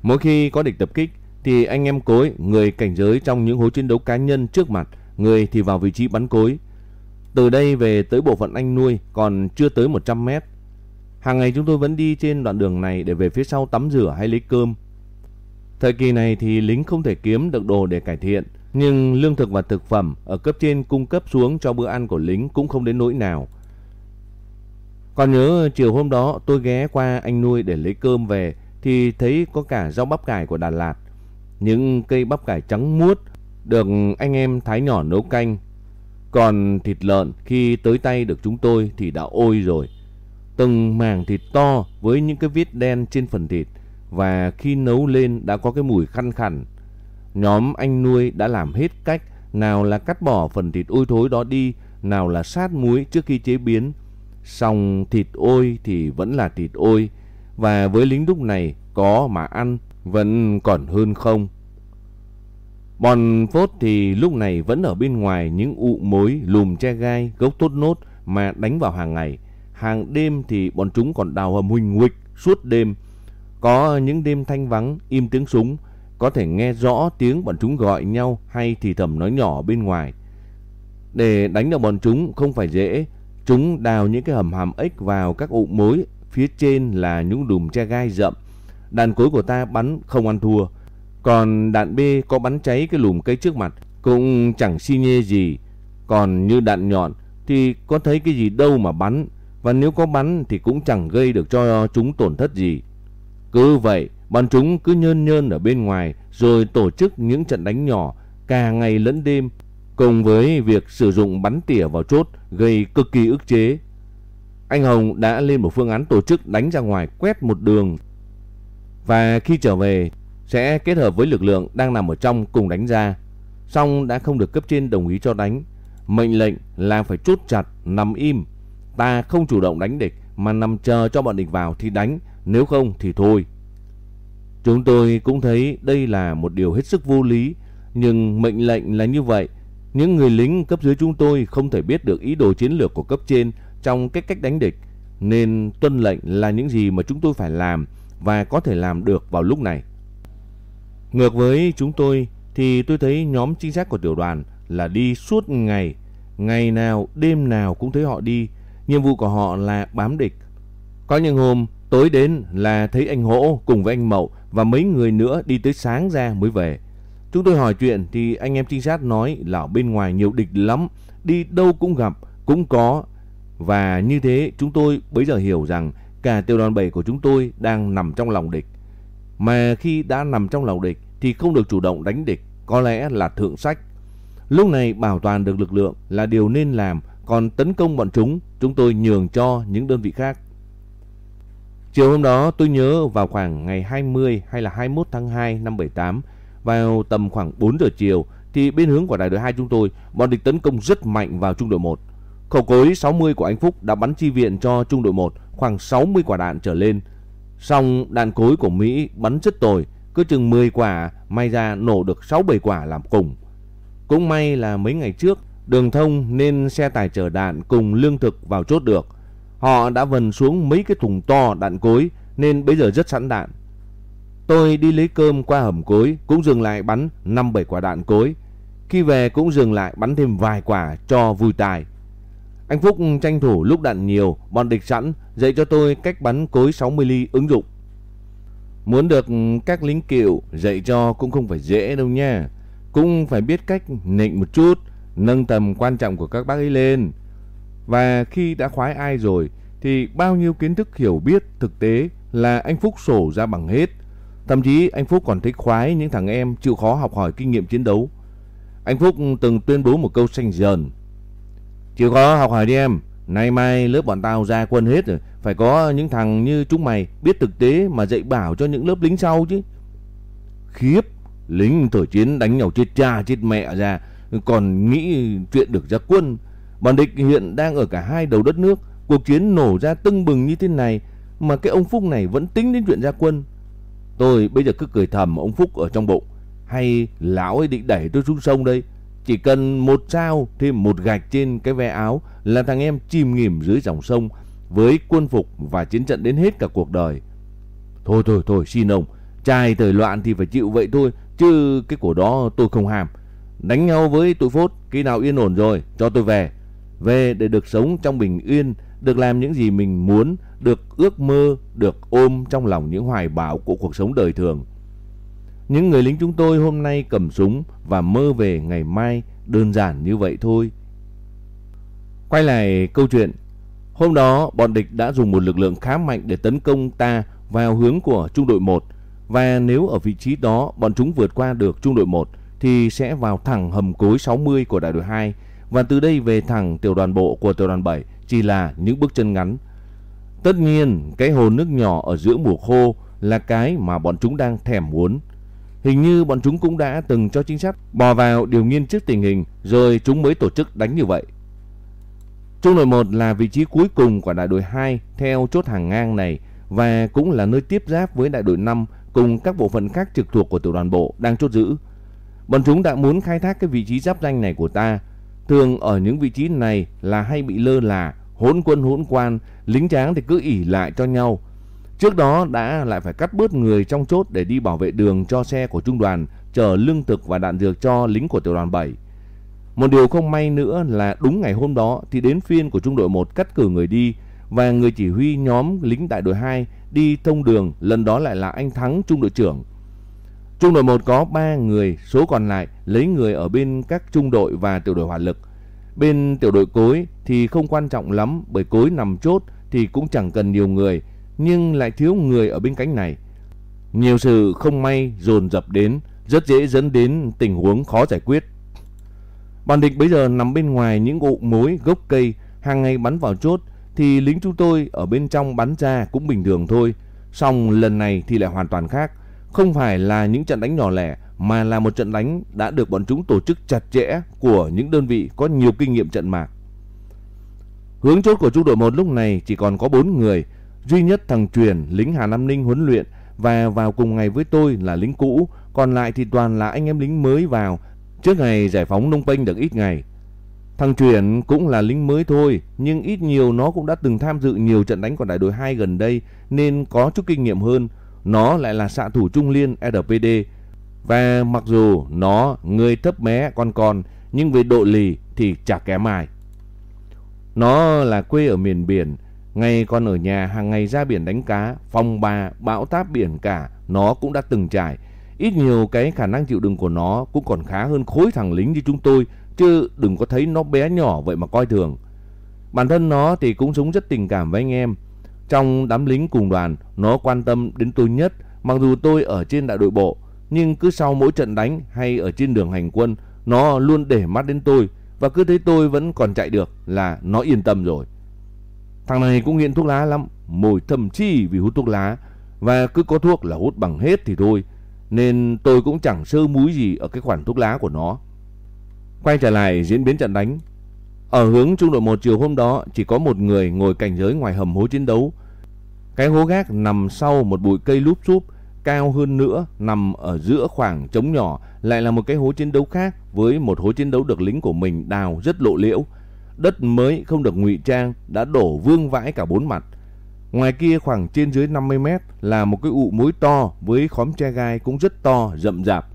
Mỗi khi có địch tập kích thì anh em cối, người cảnh giới trong những hố chiến đấu cá nhân trước mặt, người thì vào vị trí bắn cối. Từ đây về tới bộ phận anh nuôi còn chưa tới 100 mét. Hàng ngày chúng tôi vẫn đi trên đoạn đường này để về phía sau tắm rửa hay lấy cơm. Thời kỳ này thì lính không thể kiếm được đồ để cải thiện, nhưng lương thực và thực phẩm ở cấp trên cung cấp xuống cho bữa ăn của lính cũng không đến nỗi nào. Còn nhớ chiều hôm đó tôi ghé qua anh nuôi để lấy cơm về thì thấy có cả rau bắp cải của Đà Lạt. Những cây bắp cải trắng muốt được anh em thái nhỏ nấu canh. Còn thịt lợn khi tới tay được chúng tôi thì đã ôi rồi. Từng màng thịt to với những cái vết đen trên phần thịt và khi nấu lên đã có cái mùi khăn khẳng. Nhóm anh nuôi đã làm hết cách, nào là cắt bỏ phần thịt ôi thối đó đi, nào là sát muối trước khi chế biến. Xong thịt ôi thì vẫn là thịt ôi, và với lính lúc này có mà ăn vẫn còn hơn không. Bọn phốt thì lúc này vẫn ở bên ngoài những ụ mối, lùm che gai, gốc tốt nốt mà đánh vào hàng ngày. Hàng đêm thì bọn chúng còn đào hầm huỳnh huịch suốt đêm. Có những đêm thanh vắng, im tiếng súng, có thể nghe rõ tiếng bọn chúng gọi nhau hay thì thầm nói nhỏ bên ngoài. Để đánh được bọn chúng không phải dễ, chúng đào những cái hầm hàm ếch vào các ụ mối, phía trên là những đùm che gai rậm. Đạn cối của ta bắn không ăn thua, còn đạn B có bắn cháy cái lùm cây trước mặt cũng chẳng xi nhê gì. Còn như đạn nhọn thì có thấy cái gì đâu mà bắn, và nếu có bắn thì cũng chẳng gây được cho chúng tổn thất gì. Cứ vậy, bọn chúng cứ nhơn nhơn ở bên ngoài rồi tổ chức những trận đánh nhỏ cả ngày lẫn đêm cùng với việc sử dụng bắn tỉa vào chốt gây cực kỳ ức chế. Anh Hồng đã lên một phương án tổ chức đánh ra ngoài quét một đường và khi trở về sẽ kết hợp với lực lượng đang nằm ở trong cùng đánh ra. song đã không được cấp trên đồng ý cho đánh. Mệnh lệnh là phải chốt chặt, nằm im. Ta không chủ động đánh địch mà nằm chờ cho bọn địch vào thì đánh, nếu không thì thôi. Chúng tôi cũng thấy đây là một điều hết sức vô lý, nhưng mệnh lệnh là như vậy. Những người lính cấp dưới chúng tôi không thể biết được ý đồ chiến lược của cấp trên trong cái cách đánh địch, nên tuân lệnh là những gì mà chúng tôi phải làm và có thể làm được vào lúc này. Ngược với chúng tôi thì tôi thấy nhóm trinh sát của tiểu đoàn là đi suốt ngày, ngày nào, đêm nào cũng thấy họ đi. Nhiệm vụ của họ là bám địch. Có những hôm tối đến là thấy anh Hỗ cùng với anh Mậu và mấy người nữa đi tới sáng ra mới về. Chúng tôi hỏi chuyện thì anh em trinh sát nói là ở bên ngoài nhiều địch lắm, đi đâu cũng gặp, cũng có. Và như thế chúng tôi bây giờ hiểu rằng cả tiểu đoàn 7 của chúng tôi đang nằm trong lòng địch. Mà khi đã nằm trong lòng địch thì không được chủ động đánh địch, có lẽ là thượng sách. Lúc này bảo toàn được lực lượng là điều nên làm, còn tấn công bọn chúng, chúng tôi nhường cho những đơn vị khác. Chiều hôm đó tôi nhớ vào khoảng ngày 20 hay là 21 tháng 2 năm 78, vào tầm khoảng 4 giờ chiều thì bên hướng của đại đội 2 chúng tôi, bọn địch tấn công rất mạnh vào trung đội 1. Khẩu cối 60 của anh Phúc đã bắn chi viện cho trung đội 1 khoảng 60 quả đạn trở lên. Xong đạn cối của Mỹ bắn rất tồi, cứ chừng 10 quả, may ra nổ được 6-7 quả làm cùng. Cũng may là mấy ngày trước, đường thông nên xe tải chở đạn cùng lương thực vào chốt được. Họ đã vần xuống mấy cái thùng to đạn cối nên bây giờ rất sẵn đạn. Tôi đi lấy cơm qua hầm cối cũng dừng lại bắn 5-7 quả đạn cối. Khi về cũng dừng lại bắn thêm vài quả cho vui tài. Anh Phúc tranh thủ lúc đạn nhiều, bọn địch sẵn, dạy cho tôi cách bắn cối 60 ly ứng dụng. Muốn được các lính cựu dạy cho cũng không phải dễ đâu nha. Cũng phải biết cách nịnh một chút, nâng tầm quan trọng của các bác ấy lên. Và khi đã khoái ai rồi thì bao nhiêu kiến thức hiểu biết thực tế là anh Phúc sổ ra bằng hết. Thậm chí anh Phúc còn thấy khoái những thằng em chịu khó học hỏi kinh nghiệm chiến đấu. Anh Phúc từng tuyên bố một câu xanh dờn. Chịu khó học hỏi đi em, nay mai lớp bọn tao ra quân hết rồi, phải có những thằng như chúng mày biết thực tế mà dạy bảo cho những lớp lính sau chứ. Khiếp, lính thời chiến đánh nhau chết cha chết mẹ ra, còn nghĩ chuyện được ra quân. Bọn địch hiện đang ở cả hai đầu đất nước, cuộc chiến nổ ra tưng bừng như thế này mà cái ông Phúc này vẫn tính đến chuyện ra quân. Tôi bây giờ cứ cười thầm ông Phúc ở trong bụng, hay lão ấy định đẩy tôi xuống sông đây. Chỉ cần một sao thêm một gạch trên cái ve áo là thằng em chìm nghỉm dưới dòng sông với quân phục và chiến trận đến hết cả cuộc đời. Thôi thôi thôi xin ông, trai thời loạn thì phải chịu vậy thôi, chứ cái cổ đó tôi không ham. Đánh nhau với tụi phốt, khi nào yên ổn rồi, cho tôi về. Về để được sống trong bình yên, được làm những gì mình muốn, được ước mơ, được ôm trong lòng những hoài bão của cuộc sống đời thường. Những người lính chúng tôi hôm nay cầm súng và mơ về ngày mai đơn giản như vậy thôi. Quay lại câu chuyện, hôm đó bọn địch đã dùng một lực lượng khá mạnh để tấn công ta vào hướng của trung đội 1 và nếu ở vị trí đó bọn chúng vượt qua được trung đội 1 thì sẽ vào thẳng hầm cối 60 của đại đội 2 và từ đây về thẳng tiểu đoàn bộ của tiểu đoàn 7 chỉ là những bước chân ngắn. Tất nhiên, cái hồ nước nhỏ ở giữa mùa khô là cái mà bọn chúng đang thèm muốn. Hình như bọn chúng cũng đã từng cho chính sát bò vào điều nghiên trước tình hình rồi chúng mới tổ chức đánh như vậy. Trung đội 1 là vị trí cuối cùng của đại đội 2 theo chốt hàng ngang này và cũng là nơi tiếp giáp với đại đội 5 cùng các bộ phận khác trực thuộc của tiểu đoàn bộ đang chốt giữ. Bọn chúng đã muốn khai thác cái vị trí giáp danh này của ta. Thường ở những vị trí này là hay bị lơ là, hỗn quân hỗn quan, lính tráng thì cứ ỉ lại cho nhau. Trước đó đã lại phải cắt bớt người trong chốt để đi bảo vệ đường cho xe của trung đoàn chở lương thực và đạn dược cho lính của tiểu đoàn 7. Một điều không may nữa là đúng ngày hôm đó thì đến phiên của trung đội 1 cắt cử người đi và người chỉ huy nhóm lính đại đội 2 đi thông đường lần đó lại là anh Thắng trung đội trưởng. Trung đội 1 có 3 người, số còn lại lấy người ở bên các trung đội và tiểu đội hỏa lực. Bên tiểu đội cối thì không quan trọng lắm bởi cối nằm chốt thì cũng chẳng cần nhiều người, nhưng lại thiếu người ở bên cánh này. Nhiều sự không may dồn dập đến, rất dễ dẫn đến tình huống khó giải quyết. Bọn địch bây giờ nằm bên ngoài những ụ mối gốc cây, hàng ngày bắn vào chốt thì lính chúng tôi ở bên trong bắn ra cũng bình thường thôi. Xong lần này thì lại hoàn toàn khác. Không phải là những trận đánh nhỏ lẻ mà là một trận đánh đã được bọn chúng tổ chức chặt chẽ của những đơn vị có nhiều kinh nghiệm trận mạc. Hướng chốt của trung đội 1 lúc này chỉ còn có 4 người, duy nhất thằng Truyền, lính Hà Nam Ninh huấn luyện và vào cùng ngày với tôi là lính cũ, còn lại thì toàn là anh em lính mới vào trước ngày giải phóng Nông Penh được ít ngày. Thằng Truyền cũng là lính mới thôi, nhưng ít nhiều nó cũng đã từng tham dự nhiều trận đánh của đại đội 2 gần đây nên có chút kinh nghiệm hơn. Nó lại là xạ thủ trung liên RPD. Và mặc dù nó người thấp mé con con, nhưng về độ lì thì chả kém ai. Nó là quê ở miền biển, ngay còn ở nhà hàng ngày ra biển đánh cá, phong ba, bão táp biển cả, nó cũng đã từng trải. Ít nhiều cái khả năng chịu đựng của nó cũng còn khá hơn khối thằng lính như chúng tôi chứ đừng có thấy nó bé nhỏ vậy mà coi thường. Bản thân nó thì cũng sống rất tình cảm với anh em. Trong đám lính cùng đoàn, nó quan tâm đến tôi nhất, mặc dù tôi ở trên đại đội bộ, nhưng cứ sau mỗi trận đánh hay ở trên đường hành quân, nó luôn để mắt đến tôi và cứ thấy tôi vẫn còn chạy được là nó yên tâm rồi. Thằng này cũng nghiện thuốc lá lắm, mồi thầm chi vì hút thuốc lá và cứ có thuốc là hút bằng hết thì thôi, nên tôi cũng chẳng sơ múi gì ở cái khoản thuốc lá của nó. Quay trở lại diễn biến trận đánh. Ở hướng trung đội 1 chiều hôm đó chỉ có một người ngồi cảnh giới ngoài hầm hố chiến đấu. Cái hố gác nằm sau một bụi cây lúp xúp, cao hơn nữa nằm ở giữa khoảng trống nhỏ lại là một cái hố chiến đấu khác với một hố chiến đấu được lính của mình đào rất lộ liễu. Đất mới không được ngụy trang đã đổ vương vãi cả bốn mặt. Ngoài kia khoảng trên dưới 50 mét là một cái ụ mối to với khóm tre gai cũng rất to, rậm rạp.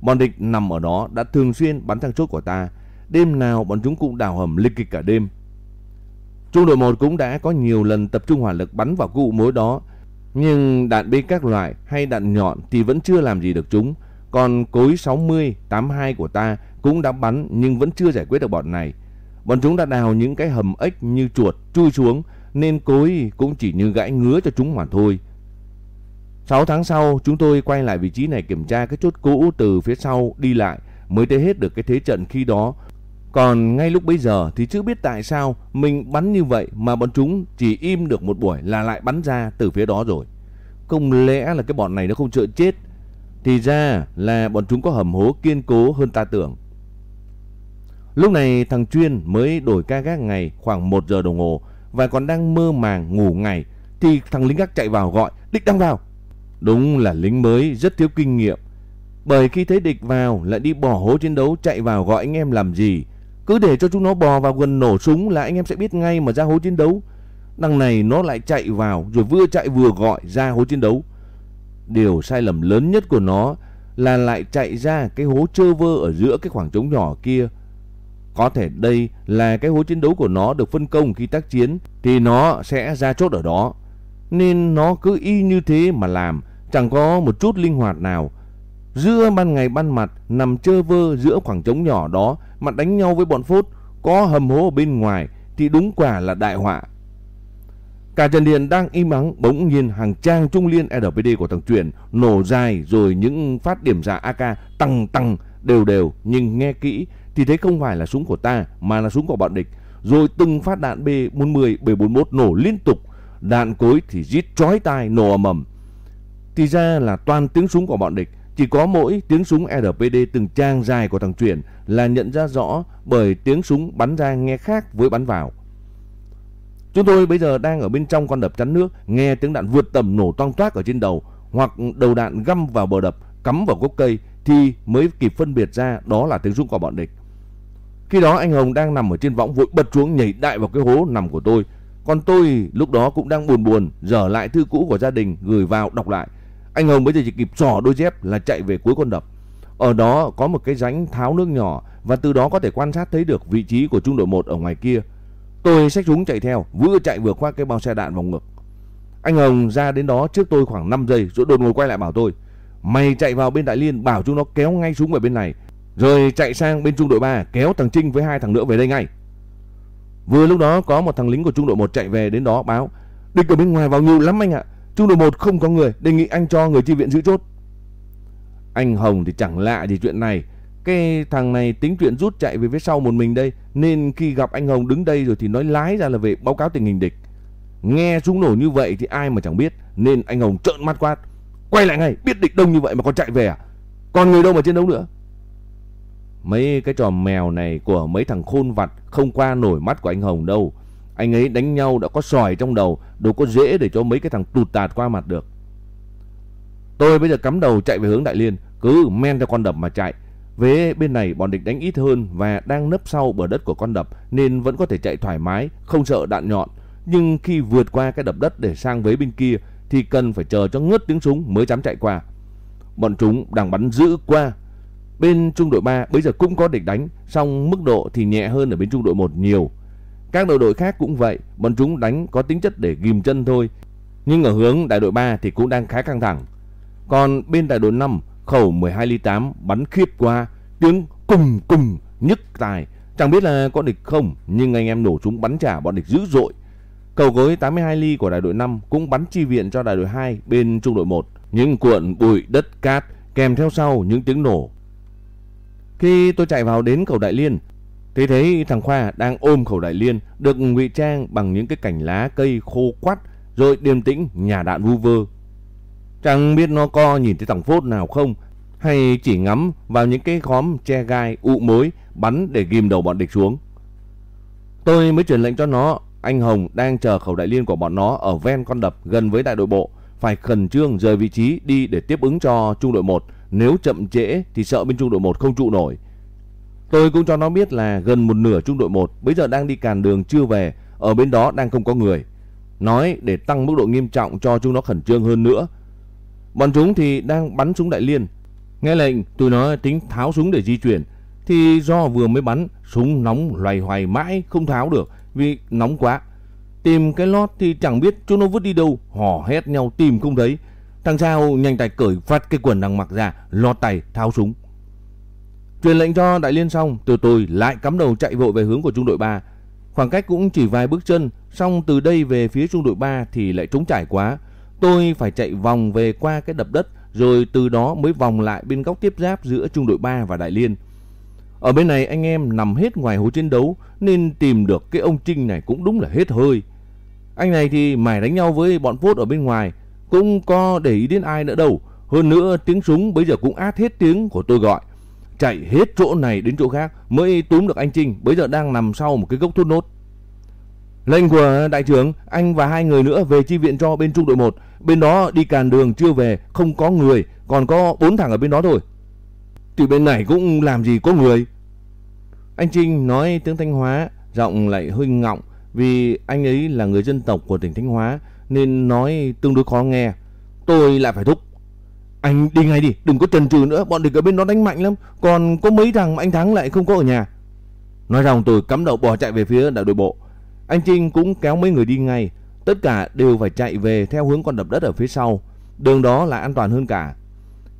Bọn địch nằm ở đó đã thường xuyên bắn thang chốt của ta. Đêm nào bọn chúng cũng đào hầm lịch kịch cả đêm. Trung đội 1 cũng đã có nhiều lần tập trung hỏa lực bắn vào cụ mối đó. Nhưng đạn bi các loại hay đạn nhọn thì vẫn chưa làm gì được chúng. Còn cối 60, 82 của ta cũng đã bắn nhưng vẫn chưa giải quyết được bọn này. Bọn chúng đã đào những cái hầm ếch như chuột chui xuống nên cối cũng chỉ như gãi ngứa cho chúng mà thôi. 6 tháng sau, chúng tôi quay lại vị trí này kiểm tra cái chốt cũ từ phía sau đi lại mới thấy hết được cái thế trận khi đó. Còn ngay lúc bây giờ thì chưa biết tại sao mình bắn như vậy mà bọn chúng chỉ im được một buổi là lại bắn ra từ phía đó rồi. Không lẽ là cái bọn này nó không sợ chết? Thì ra là bọn chúng có hầm hố kiên cố hơn ta tưởng. Lúc này thằng Chuyên mới đổi ca gác ngày khoảng 1 giờ đồng hồ và còn đang mơ màng ngủ ngày thì thằng lính gác chạy vào gọi, địch đang vào Đúng là lính mới, rất thiếu kinh nghiệm. Bởi khi thấy địch vào lại đi bỏ hố chiến đấu chạy vào gọi anh em làm gì. Cứ để cho chúng nó bò vào gần nổ súng là anh em sẽ biết ngay mà ra hố chiến đấu. Đằng này nó lại chạy vào rồi vừa chạy vừa gọi, ra hố chiến đấu. Điều sai lầm lớn nhất của nó là lại chạy ra cái hố trơ vơ ở giữa cái khoảng trống nhỏ kia. Có thể đây là cái hố chiến đấu của nó được phân công khi tác chiến thì nó sẽ ra chốt ở đó. Nên nó cứ y như thế mà làm, chẳng có một chút linh hoạt nào. Giữa ban ngày ban mặt nằm trơ vơ giữa khoảng trống nhỏ đó mà đánh nhau với bọn phốt có hầm hố ở bên ngoài thì đúng quả là đại họa. Cả trần điền đang im ắng bỗng nhiên hàng trang trung liên lpd của thằng truyền nổ dài rồi những phát điểm giả AK tăng tăng đều đều nhưng nghe kỹ thì thấy không phải là súng của ta mà là súng của bọn địch. Rồi từng phát đạn B40, B41 nổ liên tục, đạn cối thì rít chói tai nổ ầm ầm. Thì ra là toàn tiếng súng của bọn địch, chỉ có mỗi tiếng súng RPD từng trang dài của thằng Chuyển là nhận ra rõ bởi tiếng súng bắn ra nghe khác với bắn vào. Chúng tôi bây giờ đang ở bên trong con đập chắn nước, nghe tiếng đạn vượt tầm nổ toang toác ở trên đầu, hoặc đầu đạn găm vào bờ đập, cắm vào gốc cây thì mới kịp phân biệt ra đó là tiếng súng của bọn địch. Khi đó anh Hồng đang nằm ở trên võng vội bật xuống nhảy đại vào cái hố nằm của tôi. Còn tôi lúc đó cũng đang buồn buồn dở lại thư cũ của gia đình gửi vào đọc lại. Anh Hồng bây giờ chỉ kịp xỏ đôi dép là chạy về cuối con đập. Ở đó có một cái rãnh tháo nước nhỏ và từ đó có thể quan sát thấy được vị trí của trung đội 1 ở ngoài kia. Tôi xách súng chạy theo, vừa chạy vừa khoác cái bao xe đạn vào ngực. Anh Hồng ra đến đó trước tôi khoảng 5 giây rồi đột ngột quay lại bảo tôi. Mày chạy vào bên Đại Liên bảo chúng nó kéo ngay súng về bên này. Rồi chạy sang bên trung đội 3 kéo thằng Trinh với hai thằng nữa về đây ngay. Vừa lúc đó có một thằng lính của trung đội 1 chạy về đến đó báo. Địch ở bên ngoài vào nhiều lắm anh ạ. Trung đội 1 không có người, đề nghị anh cho người chi viện giữ chốt. Anh Hồng thì chẳng lạ gì chuyện này. Cái thằng này tính chuyện rút chạy về phía sau một mình đây Nên khi gặp anh Hồng đứng đây rồi thì nói lái ra là về báo cáo tình hình địch Nghe súng nổ như vậy thì ai mà chẳng biết Nên anh Hồng trợn mắt quát Quay lại ngay biết địch đông như vậy mà còn chạy về à Còn người đâu mà chiến đấu nữa Mấy cái trò mèo này của mấy thằng khôn vặt Không qua nổi mắt của anh Hồng đâu Anh ấy đánh nhau đã có sỏi trong đầu Đâu có dễ để cho mấy cái thằng tụt tạt qua mặt được Tôi bây giờ cắm đầu chạy về hướng Đại Liên Cứ men theo con đập mà chạy Vế bên này bọn địch đánh ít hơn và đang nấp sau bờ đất của con đập nên vẫn có thể chạy thoải mái, không sợ đạn nhọn. Nhưng khi vượt qua cái đập đất để sang vế bên kia thì cần phải chờ cho ngớt tiếng súng mới dám chạy qua. Bọn chúng đang bắn dữ qua. Bên trung đội 3 bây giờ cũng có địch đánh, song mức độ thì nhẹ hơn ở bên trung đội 1 nhiều. Các đội đội khác cũng vậy, bọn chúng đánh có tính chất để ghim chân thôi. Nhưng ở hướng đại đội 3 thì cũng đang khá căng thẳng. Còn bên đại đội 5 khẩu 12 ly 8 bắn khiếp qua, tiếng cùng cùng nhức tài. Chẳng biết là có địch không, nhưng anh em nổ chúng bắn trả bọn địch dữ dội. Cầu gối 82 ly của đại đội 5 cũng bắn chi viện cho đại đội 2 bên trung đội 1. Những cuộn bụi đất cát kèm theo sau những tiếng nổ. Khi tôi chạy vào đến cầu Đại Liên, thì thấy thằng Khoa đang ôm khẩu Đại Liên được ngụy trang bằng những cái cành lá cây khô quắt rồi điềm tĩnh nhà đạn vu vơ Chẳng biết nó co nhìn thấy thằng phốt nào không hay chỉ ngắm vào những cái khóm che gai ụ mối bắn để ghim đầu bọn địch xuống. Tôi mới truyền lệnh cho nó, anh Hồng đang chờ khẩu đại liên của bọn nó ở ven con đập gần với đại đội bộ, phải khẩn trương rời vị trí đi để tiếp ứng cho trung đội 1, nếu chậm trễ thì sợ bên trung đội 1 không trụ nổi. Tôi cũng cho nó biết là gần một nửa trung đội 1 bây giờ đang đi càn đường chưa về, ở bên đó đang không có người. Nói để tăng mức độ nghiêm trọng cho chúng nó khẩn trương hơn nữa Bọn chúng thì đang bắn súng đại liên. Nghe lệnh, tôi nó tính tháo súng để di chuyển. Thì do vừa mới bắn, súng nóng loài hoài mãi không tháo được vì nóng quá. Tìm cái lót thì chẳng biết chúng nó vứt đi đâu, hò hét nhau tìm không thấy. Thằng sao nhanh tay cởi phát cái quần đang mặc ra, lọt tay tháo súng. Truyền lệnh cho đại liên xong, từ tôi lại cắm đầu chạy vội về hướng của trung đội 3. Khoảng cách cũng chỉ vài bước chân, xong từ đây về phía trung đội 3 thì lại trống trải quá. Tôi phải chạy vòng về qua cái đập đất rồi từ đó mới vòng lại bên góc tiếp giáp giữa trung đội 3 và Đại Liên. Ở bên này anh em nằm hết ngoài hố chiến đấu nên tìm được cái ông Trinh này cũng đúng là hết hơi. Anh này thì mải đánh nhau với bọn phốt ở bên ngoài, cũng có để ý đến ai nữa đâu. Hơn nữa tiếng súng bây giờ cũng át hết tiếng của tôi gọi. Chạy hết chỗ này đến chỗ khác mới túm được anh Trinh, bây giờ đang nằm sau một cái gốc thốt nốt. Lệnh của đại trưởng, anh và hai người nữa về chi viện cho bên trung đội 1. Bên đó đi càn đường chưa về, không có người, còn có bốn thằng ở bên đó thôi. Thì bên này cũng làm gì có người. Anh Trinh nói tiếng Thanh Hóa, giọng lại hơi ngọng Vì anh ấy là người dân tộc của tỉnh Thanh Hóa nên nói tương đối khó nghe. Tôi lại phải thúc. Anh đi ngay đi, đừng có chần chừ nữa, bọn địch ở bên đó đánh mạnh lắm. Còn có mấy thằng anh Thắng lại không có ở nhà. Nói xong tôi cắm đầu bỏ chạy về phía đại đội bộ. Anh Trinh cũng kéo mấy người đi ngay. Tất cả đều phải chạy về theo hướng con đập đất ở phía sau. Đường đó là an toàn hơn cả.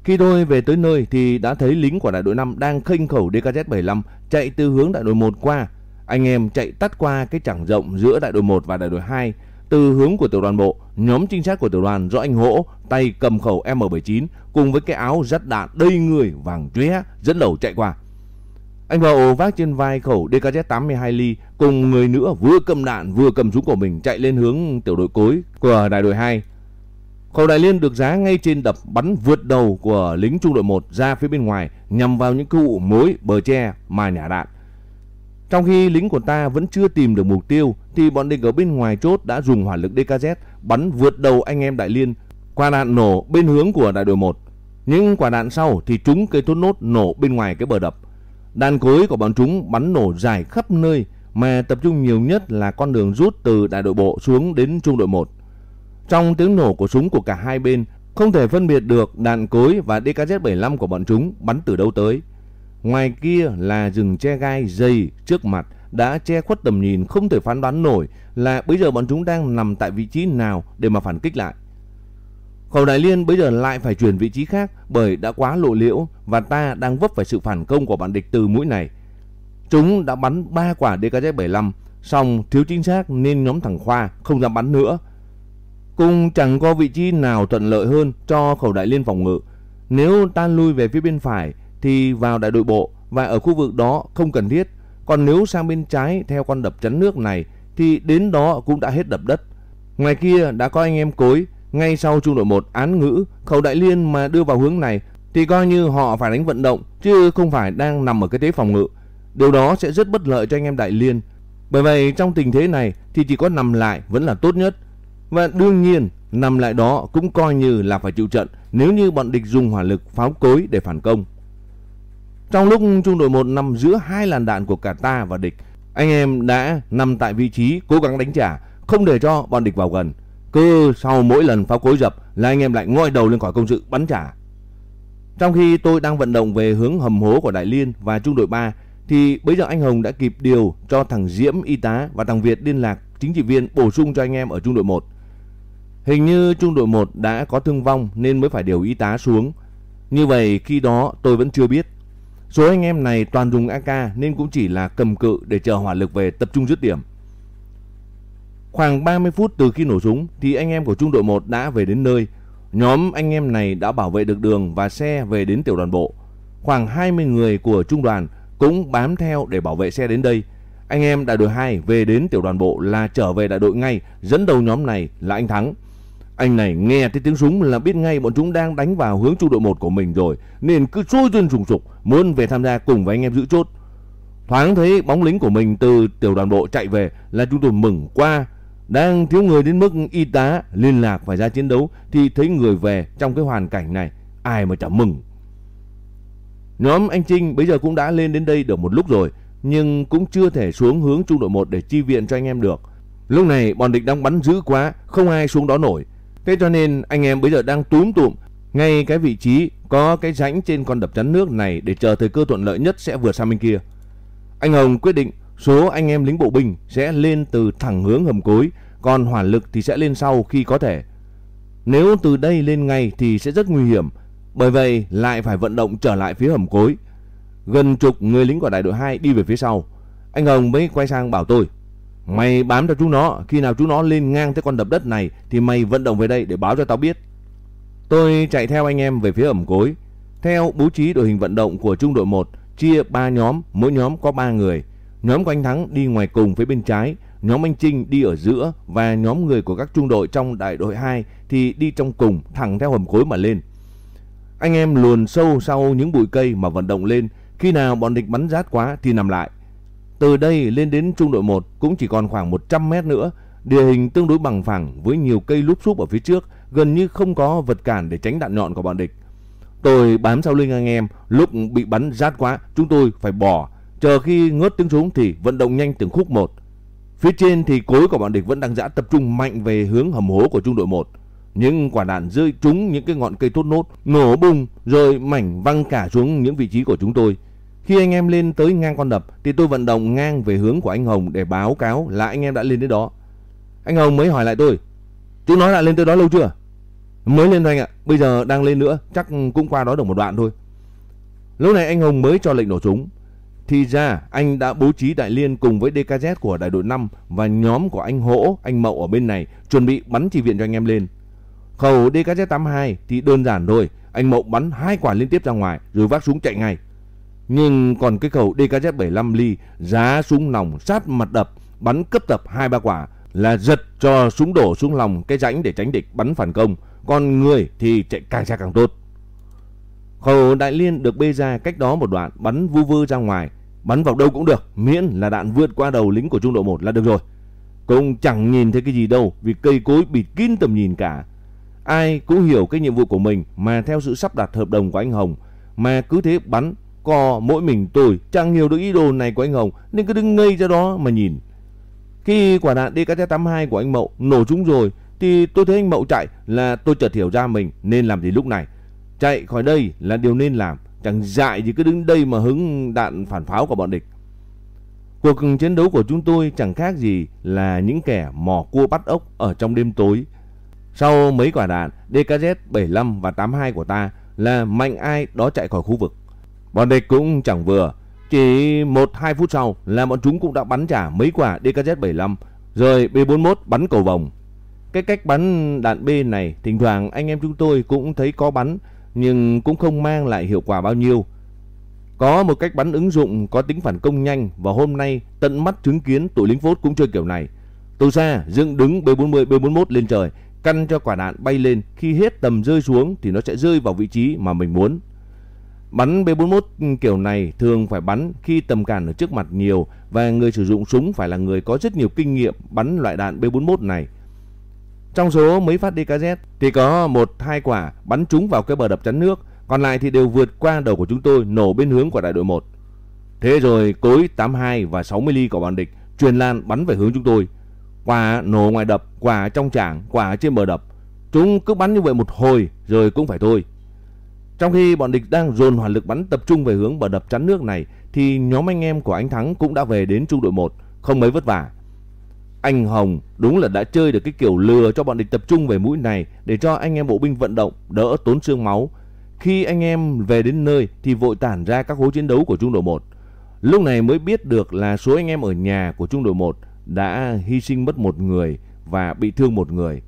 Khi tôi về tới nơi thì đã thấy lính của đại đội 5 đang khênh khẩu DKZ-75 chạy từ hướng đại đội 1 qua. Anh em chạy tắt qua cái chẳng rộng giữa đại đội 1 và đại đội 2. Từ hướng của tiểu đoàn bộ, nhóm trinh sát của tiểu đoàn do anh Hỗ tay cầm khẩu M79 cùng với cái áo rắt đạn đầy người vàng chóe dẫn đầu chạy qua. Anh Hậu vác trên vai khẩu DKZ-82 ly cùng người nữa vừa cầm đạn vừa cầm súng của mình chạy lên hướng tiểu đội cối của đại đội 2. Khẩu đại liên được giá ngay trên đập bắn vượt đầu của lính trung đội 1 ra phía bên ngoài nhằm vào những cụ mối bờ tre mà nhả đạn. Trong khi lính của ta vẫn chưa tìm được mục tiêu thì bọn địch ở bên ngoài chốt đã dùng hỏa lực DKZ bắn vượt đầu anh em đại liên quả đạn nổ bên hướng của đại đội 1. Những quả đạn sau thì chúng cây thốt nốt nổ bên ngoài cái bờ đập. Đạn cối của bọn chúng bắn nổ dài khắp nơi mà tập trung nhiều nhất là con đường rút từ đại đội bộ xuống đến trung đội 1. Trong tiếng nổ của súng của cả hai bên, không thể phân biệt được đạn cối và DKZ-75 của bọn chúng bắn từ đâu tới. Ngoài kia là rừng che gai dày trước mặt đã che khuất tầm nhìn không thể phán đoán nổi là bây giờ bọn chúng đang nằm tại vị trí nào để mà phản kích lại. Khẩu Đại Liên bây giờ lại phải chuyển vị trí khác bởi đã quá lộ liễu và ta đang vấp phải sự phản công của bọn địch từ mũi này. Chúng đã bắn 3 quả DKZ-75, xong thiếu chính xác nên nhóm thằng Khoa không dám bắn nữa. Cùng chẳng có vị trí nào thuận lợi hơn cho khẩu đại liên phòng ngự. Nếu ta lui về phía bên phải thì vào đại đội bộ và ở khu vực đó không cần thiết. Còn nếu sang bên trái theo con đập chắn nước này thì đến đó cũng đã hết đập đất. Ngoài kia đã có anh em cối, ngay sau trung đội 1 án ngữ, khẩu đại liên mà đưa vào hướng này thì coi như họ phải đánh vận động chứ không phải đang nằm ở cái thế phòng ngự. Điều đó sẽ rất bất lợi cho anh em đại liên. Bởi vậy trong tình thế này thì chỉ có nằm lại vẫn là tốt nhất. Và đương nhiên nằm lại đó cũng coi như là phải chịu trận nếu như bọn địch dùng hỏa lực pháo cối để phản công. Trong lúc trung đội 1 nằm giữa hai làn đạn của cả ta và địch, anh em đã nằm tại vị trí cố gắng đánh trả, không để cho bọn địch vào gần. Cứ sau mỗi lần pháo cối dập là anh em lại ngoi đầu lên khỏi công sự bắn trả. Trong khi tôi đang vận động về hướng hầm hố của Đại Liên và trung đội 3 thì bây giờ anh Hồng đã kịp điều cho thằng Diễm y tá và thằng Việt liên lạc chính trị viên bổ sung cho anh em ở trung đội 1. Hình như trung đội 1 đã có thương vong nên mới phải điều y tá xuống. Như vậy khi đó tôi vẫn chưa biết. Số anh em này toàn dùng AK nên cũng chỉ là cầm cự để chờ hỏa lực về tập trung dứt điểm. Khoảng 30 phút từ khi nổ súng thì anh em của trung đội 1 đã về đến nơi. Nhóm anh em này đã bảo vệ được đường và xe về đến tiểu đoàn bộ. Khoảng 20 người của trung đoàn cũng bám theo để bảo vệ xe đến đây. Anh em đại đội 2 về đến tiểu đoàn bộ là trở về đại đội ngay, dẫn đầu nhóm này là anh Thắng. Anh này nghe thấy tiếng súng là biết ngay bọn chúng đang đánh vào hướng trung đội 1 của mình rồi, nên cứ sôi dân trùng sục, muốn về tham gia cùng với anh em giữ chốt. Thoáng thấy bóng lính của mình từ tiểu đoàn bộ chạy về là chúng tôi mừng qua. Đang thiếu người đến mức y tá liên lạc phải ra chiến đấu thì thấy người về trong cái hoàn cảnh này, ai mà chẳng mừng. Nhóm anh Trinh bây giờ cũng đã lên đến đây được một lúc rồi, nhưng cũng chưa thể xuống hướng trung đội 1 để chi viện cho anh em được. Lúc này bọn địch đang bắn dữ quá, không ai xuống đó nổi. Thế cho nên anh em bây giờ đang túm tụm ngay cái vị trí có cái rãnh trên con đập chắn nước này để chờ thời cơ thuận lợi nhất sẽ vượt sang bên kia. Anh Hồng quyết định số anh em lính bộ binh sẽ lên từ thẳng hướng hầm cối, còn hỏa lực thì sẽ lên sau khi có thể. Nếu từ đây lên ngay thì sẽ rất nguy hiểm, bởi vậy lại phải vận động trở lại phía hầm cối. Gần chục người lính của đại đội 2 đi về phía sau. Anh Hồng mới quay sang bảo tôi. Mày bám theo chúng nó, khi nào chúng nó lên ngang tới con đập đất này thì mày vận động về đây để báo cho tao biết. Tôi chạy theo anh em về phía ẩm cối. Theo bố trí đội hình vận động của trung đội 1, chia 3 nhóm, mỗi nhóm có 3 người. Nhóm của anh Thắng đi ngoài cùng phía bên trái, nhóm anh Trinh đi ở giữa và nhóm người của các trung đội trong đại đội 2 thì đi trong cùng thẳng theo hầm cối mà lên. Anh em luồn sâu sau những bụi cây mà vận động lên, khi nào bọn địch bắn rát quá thì nằm lại. Từ đây lên đến trung đội 1 cũng chỉ còn khoảng 100 mét nữa, địa hình tương đối bằng phẳng với nhiều cây lúp xúp ở phía trước, gần như không có vật cản để tránh đạn nhọn của bọn địch. Tôi bám sau lưng anh em, lúc bị bắn rát quá, chúng tôi phải bỏ, chờ khi ngớt tiếng súng thì vận động nhanh từng khúc một. Phía trên thì cối của bọn địch vẫn đang dã tập trung mạnh về hướng hầm hố của trung đội 1. Những quả đạn rơi trúng những cái ngọn cây thốt nốt, nổ bùng rồi mảnh văng cả xuống những vị trí của chúng tôi. Khi anh em lên tới ngang con đập thì tôi vận động ngang về hướng của anh Hồng để báo cáo là anh em đã lên đến đó. Anh Hồng mới hỏi lại tôi, chú nói là lên tới đó lâu chưa? Mới lên thôi anh ạ, bây giờ đang lên nữa, chắc cũng qua đó được một đoạn thôi. Lúc này anh Hồng mới cho lệnh nổ súng. Thì ra anh đã bố trí đại liên cùng với DKZ của đại đội 5 và nhóm của anh Hỗ, anh Mậu ở bên này chuẩn bị bắn chỉ viện cho anh em lên. Khẩu DKZ-82 thì đơn giản thôi, anh Mậu bắn hai quả liên tiếp ra ngoài rồi vác súng chạy ngay. Nhưng còn cái khẩu DKZ-75 ly giá súng nòng sát mặt đập bắn cấp tập hai ba quả là giật cho súng đổ xuống lòng cái rãnh để tránh địch bắn phản công, còn người thì chạy càng xa càng tốt. Khẩu đại liên được bê ra cách đó một đoạn bắn vu vơ ra ngoài, bắn vào đâu cũng được, miễn là đạn vượt qua đầu lính của trung đội 1 là được rồi. Cũng chẳng nhìn thấy cái gì đâu vì cây cối bịt kín tầm nhìn cả. Ai cũng hiểu cái nhiệm vụ của mình mà theo sự sắp đặt hợp đồng của anh Hồng mà cứ thế bắn co mỗi mình tôi chẳng hiểu được ý đồ này của anh Hồng nên cứ đứng ngây ra đó mà nhìn. Khi quả đạn DKT-82 của anh Mậu nổ trúng rồi thì tôi thấy anh Mậu chạy là tôi chợt hiểu ra mình nên làm gì lúc này. Chạy khỏi đây là điều nên làm, chẳng dại gì cứ đứng đây mà hứng đạn phản pháo của bọn địch. Cuộc chiến đấu của chúng tôi chẳng khác gì là những kẻ mò cua bắt ốc ở trong đêm tối. Sau mấy quả đạn, DKZ 75 và 82 của ta là mạnh ai đó chạy khỏi khu vực. Bọn địch cũng chẳng vừa, chỉ 1-2 phút sau là bọn chúng cũng đã bắn trả mấy quả DKZ 75, rồi B41 bắn cầu vòng. Cái cách bắn đạn B này thỉnh thoảng anh em chúng tôi cũng thấy có bắn nhưng cũng không mang lại hiệu quả bao nhiêu. Có một cách bắn ứng dụng có tính phản công nhanh và hôm nay tận mắt chứng kiến tụi lính phốt cũng chơi kiểu này. Từ xa dựng đứng B40 B41 lên trời, căn cho quả đạn bay lên, khi hết tầm rơi xuống thì nó sẽ rơi vào vị trí mà mình muốn. Bắn B41 ừ, kiểu này thường phải bắn khi tầm cản ở trước mặt nhiều và người sử dụng súng phải là người có rất nhiều kinh nghiệm bắn loại đạn B41 này. Trong số mấy phát DKZ thì có một hai quả bắn trúng vào cái bờ đập chắn nước, còn lại thì đều vượt qua đầu của chúng tôi nổ bên hướng của đại đội 1. Thế rồi cối 82 và 60 ly của bọn địch truyền lan bắn về hướng chúng tôi. Quả nổ ngoài đập, quả trong trảng, quả trên bờ đập. Chúng cứ bắn như vậy một hồi rồi cũng phải thôi. Trong khi bọn địch đang dồn hỏa lực bắn tập trung về hướng bờ đập chắn nước này thì nhóm anh em của anh Thắng cũng đã về đến trung đội 1, không mấy vất vả. Anh Hồng đúng là đã chơi được cái kiểu lừa cho bọn địch tập trung về mũi này để cho anh em bộ binh vận động đỡ tốn xương máu. Khi anh em về đến nơi thì vội tản ra các hố chiến đấu của trung đội 1. Lúc này mới biết được là số anh em ở nhà của trung đội 1 đã hy sinh mất một người và bị thương một người.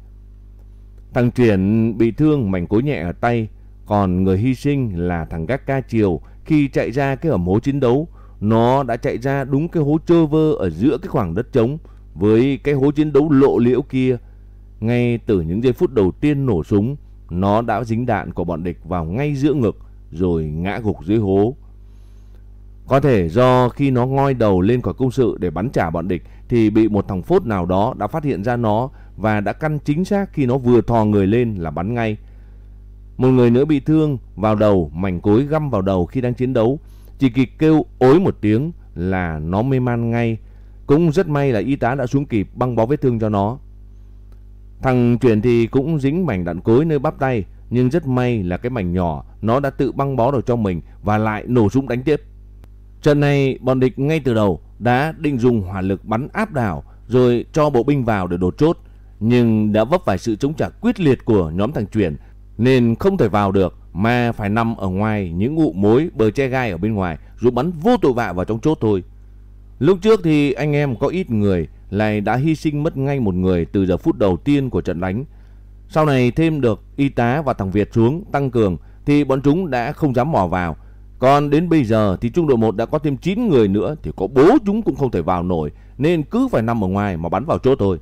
Thằng Triển bị thương mảnh cối nhẹ ở tay, còn người hy sinh là thằng gác ca chiều khi chạy ra cái hầm hố chiến đấu. Nó đã chạy ra đúng cái hố trơ vơ ở giữa cái khoảng đất trống với cái hố chiến đấu lộ liễu kia. Ngay từ những giây phút đầu tiên nổ súng, nó đã dính đạn của bọn địch vào ngay giữa ngực rồi ngã gục dưới hố. Có thể do khi nó ngoi đầu lên khỏi công sự để bắn trả bọn địch thì bị một thằng phốt nào đó đã phát hiện ra nó và đã căn chính xác khi nó vừa thò người lên là bắn ngay. Một người nữa bị thương vào đầu, mảnh cối găm vào đầu khi đang chiến đấu. Chỉ kịp kêu ối một tiếng là nó mê man ngay. Cũng rất may là y tá đã xuống kịp băng bó vết thương cho nó. Thằng chuyển thì cũng dính mảnh đạn cối nơi bắp tay. Nhưng rất may là cái mảnh nhỏ nó đã tự băng bó được cho mình và lại nổ súng đánh tiếp. Trận này bọn địch ngay từ đầu đã định dùng hỏa lực bắn áp đảo rồi cho bộ binh vào để đột chốt. Nhưng đã vấp phải sự chống trả quyết liệt của nhóm thằng chuyển nên không thể vào được, mà phải nằm ở ngoài những ngụ mối bờ che gai ở bên ngoài rồi bắn vô tội vạ vào trong chốt thôi. Lúc trước thì anh em có ít người, lại đã hy sinh mất ngay một người từ giờ phút đầu tiên của trận đánh. Sau này thêm được y tá và thằng Việt xuống tăng cường thì bọn chúng đã không dám mò vào. Còn đến bây giờ thì trung đội 1 đã có thêm 9 người nữa thì có bố chúng cũng không thể vào nổi, nên cứ phải nằm ở ngoài mà bắn vào chốt thôi.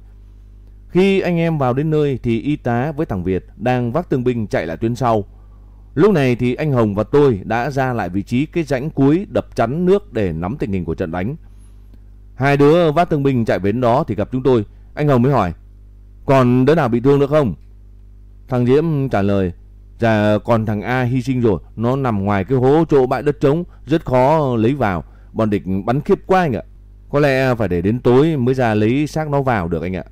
Khi anh em vào đến nơi thì y tá với thằng Việt đang vác tương binh chạy lại tuyến sau. Lúc này thì anh Hồng và tôi đã ra lại vị trí cái rãnh cuối đập chắn nước để nắm tình hình của trận đánh. Hai đứa vác tương binh chạy đến đó thì gặp chúng tôi. Anh Hồng mới hỏi, còn đứa nào bị thương nữa không? Thằng Diễm trả lời, dạ còn thằng A hy sinh rồi, nó nằm ngoài cái hố chỗ bãi đất trống, rất khó lấy vào. Bọn địch bắn khiếp quá anh ạ. Có lẽ phải để đến tối mới ra lấy xác nó vào được anh ạ.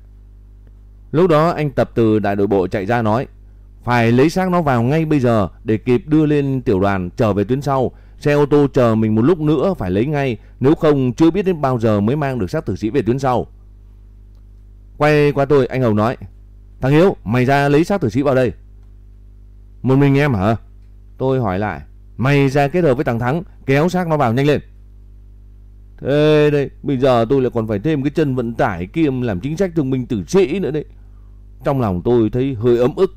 Lúc đó anh tập từ đại đội bộ chạy ra nói. Phải lấy xác nó vào ngay bây giờ để kịp đưa lên tiểu đoàn trở về tuyến sau. Xe ô tô chờ mình một lúc nữa phải lấy ngay. Nếu không chưa biết đến bao giờ mới mang được xác tử sĩ về tuyến sau. Quay qua tôi anh Hồng nói. Thằng Hiếu mày ra lấy xác tử sĩ vào đây. Một mình em hả? Tôi hỏi lại. Mày ra kết hợp với thằng Thắng kéo xác nó vào nhanh lên. Thế đây, bây giờ tôi lại còn phải thêm cái chân vận tải kiêm làm chính sách thương minh tử sĩ nữa đấy. Trong lòng tôi thấy hơi ấm ức.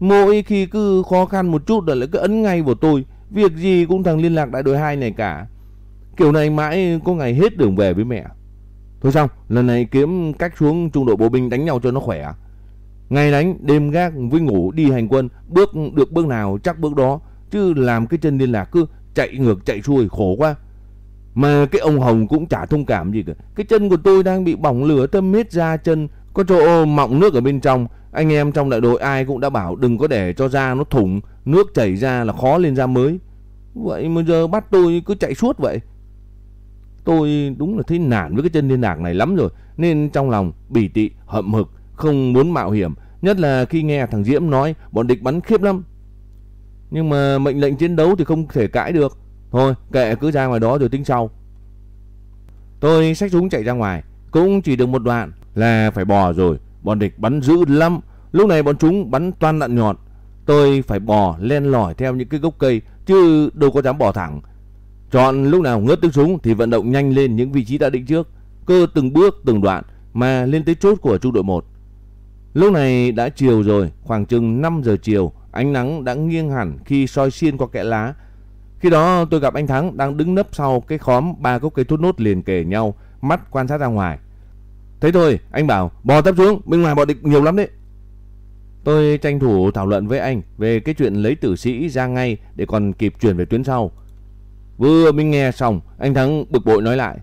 Mỗi khi cứ khó khăn một chút là lại cứ ấn ngay vào tôi. Việc gì cũng thằng liên lạc đại đội 2 này cả. Kiểu này mãi có ngày hết đường về với mẹ. Thôi xong, lần này kiếm cách xuống trung đội bộ binh đánh nhau cho nó khỏe. Ngày đánh, đêm gác với ngủ đi hành quân, bước được bước nào chắc bước đó. Chứ làm cái chân liên lạc cứ chạy ngược chạy xuôi khổ quá. Mà cái ông Hồng cũng chả thông cảm gì cả. Cái chân của tôi đang bị bỏng lửa thâm hết ra chân. Có chỗ mọng nước ở bên trong. Anh em trong đại đội ai cũng đã bảo đừng có để cho da nó thủng. Nước chảy ra là khó lên da mới. Vậy mà giờ bắt tôi cứ chạy suốt vậy. Tôi đúng là thấy nản với cái chân liên lạc này lắm rồi. Nên trong lòng bỉ tị, hậm hực, không muốn mạo hiểm. Nhất là khi nghe thằng Diễm nói bọn địch bắn khiếp lắm. Nhưng mà mệnh lệnh chiến đấu thì không thể cãi được. Thôi kệ cứ ra ngoài đó rồi tính sau. Tôi xách súng chạy ra ngoài. Cũng chỉ được một đoạn là phải bò rồi. Bọn địch bắn dữ lắm. Lúc này bọn chúng bắn toàn đạn nhọn. Tôi phải bò len lỏi theo những cái gốc cây chứ đâu có dám bò thẳng. Chọn lúc nào ngớt tiếng súng thì vận động nhanh lên những vị trí đã định trước. Cơ từng bước từng đoạn mà lên tới chốt của trung đội 1. Lúc này đã chiều rồi, khoảng chừng 5 giờ chiều, ánh nắng đã nghiêng hẳn khi soi xiên qua kẽ lá. Khi đó tôi gặp anh Thắng đang đứng nấp sau cái khóm ba gốc cây thốt nốt liền kề nhau, mắt quan sát ra ngoài. Thế thôi, anh bảo bò tấp xuống, bên ngoài bọn địch nhiều lắm đấy. Tôi tranh thủ thảo luận với anh về cái chuyện lấy tử sĩ ra ngay để còn kịp chuyển về tuyến sau. Vừa mới nghe xong, anh Thắng bực bội nói lại.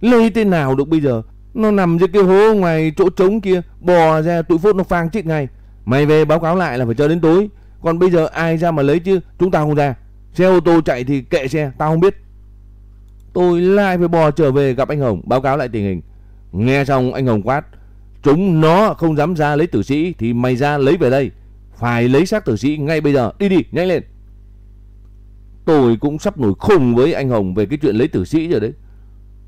Lấy tên nào được bây giờ? Nó nằm dưới cái hố ngoài chỗ trống kia, bò ra tụi phốt nó phang chết ngay. Mày về báo cáo lại là phải chờ đến tối. Còn bây giờ ai ra mà lấy chứ, chúng ta không ra. Xe ô tô chạy thì kệ xe, tao không biết. Tôi lại phải bò trở về gặp anh Hồng, báo cáo lại tình hình. Nghe xong anh Hồng quát. Chúng nó không dám ra lấy tử sĩ thì mày ra lấy về đây. Phải lấy xác tử sĩ ngay bây giờ. Đi đi, nhanh lên. Tôi cũng sắp nổi khùng với anh Hồng về cái chuyện lấy tử sĩ rồi đấy.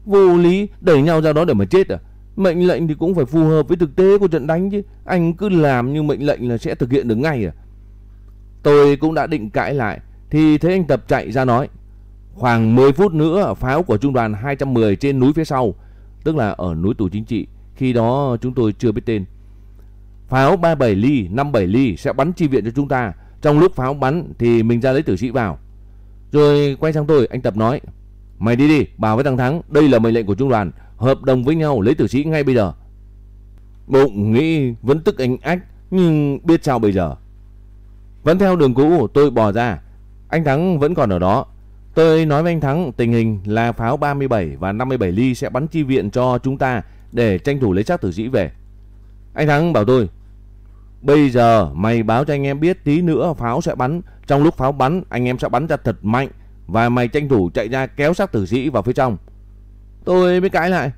Vô lý đẩy nhau ra đó để mà chết à? Mệnh lệnh thì cũng phải phù hợp với thực tế của trận đánh chứ. Anh cứ làm như mệnh lệnh là sẽ thực hiện được ngay à? Tôi cũng đã định cãi lại thì thấy anh Tập chạy ra nói. Khoảng 10 phút nữa pháo của trung đoàn 210 trên núi phía sau, tức là ở núi tù chính trị. Khi đó chúng tôi chưa biết tên. Pháo 37 ly, 57 ly sẽ bắn chi viện cho chúng ta. Trong lúc pháo bắn thì mình ra lấy tử sĩ vào. Rồi quay sang tôi, anh Tập nói. Mày đi đi, bảo với thằng Thắng, đây là mệnh lệnh của trung đoàn, hợp đồng với nhau lấy tử sĩ ngay bây giờ. Bụng nghĩ vẫn tức anh ách, nhưng biết sao bây giờ. Vẫn theo đường cũ, tôi bò ra. Anh Thắng vẫn còn ở đó. Tôi nói với anh Thắng tình hình là pháo 37 và 57 ly sẽ bắn chi viện cho chúng ta để tranh thủ lấy xác tử sĩ về. Anh Thắng bảo tôi, bây giờ mày báo cho anh em biết tí nữa pháo sẽ bắn. Trong lúc pháo bắn, anh em sẽ bắn ra thật mạnh và mày tranh thủ chạy ra kéo xác tử sĩ vào phía trong. Tôi mới cãi lại.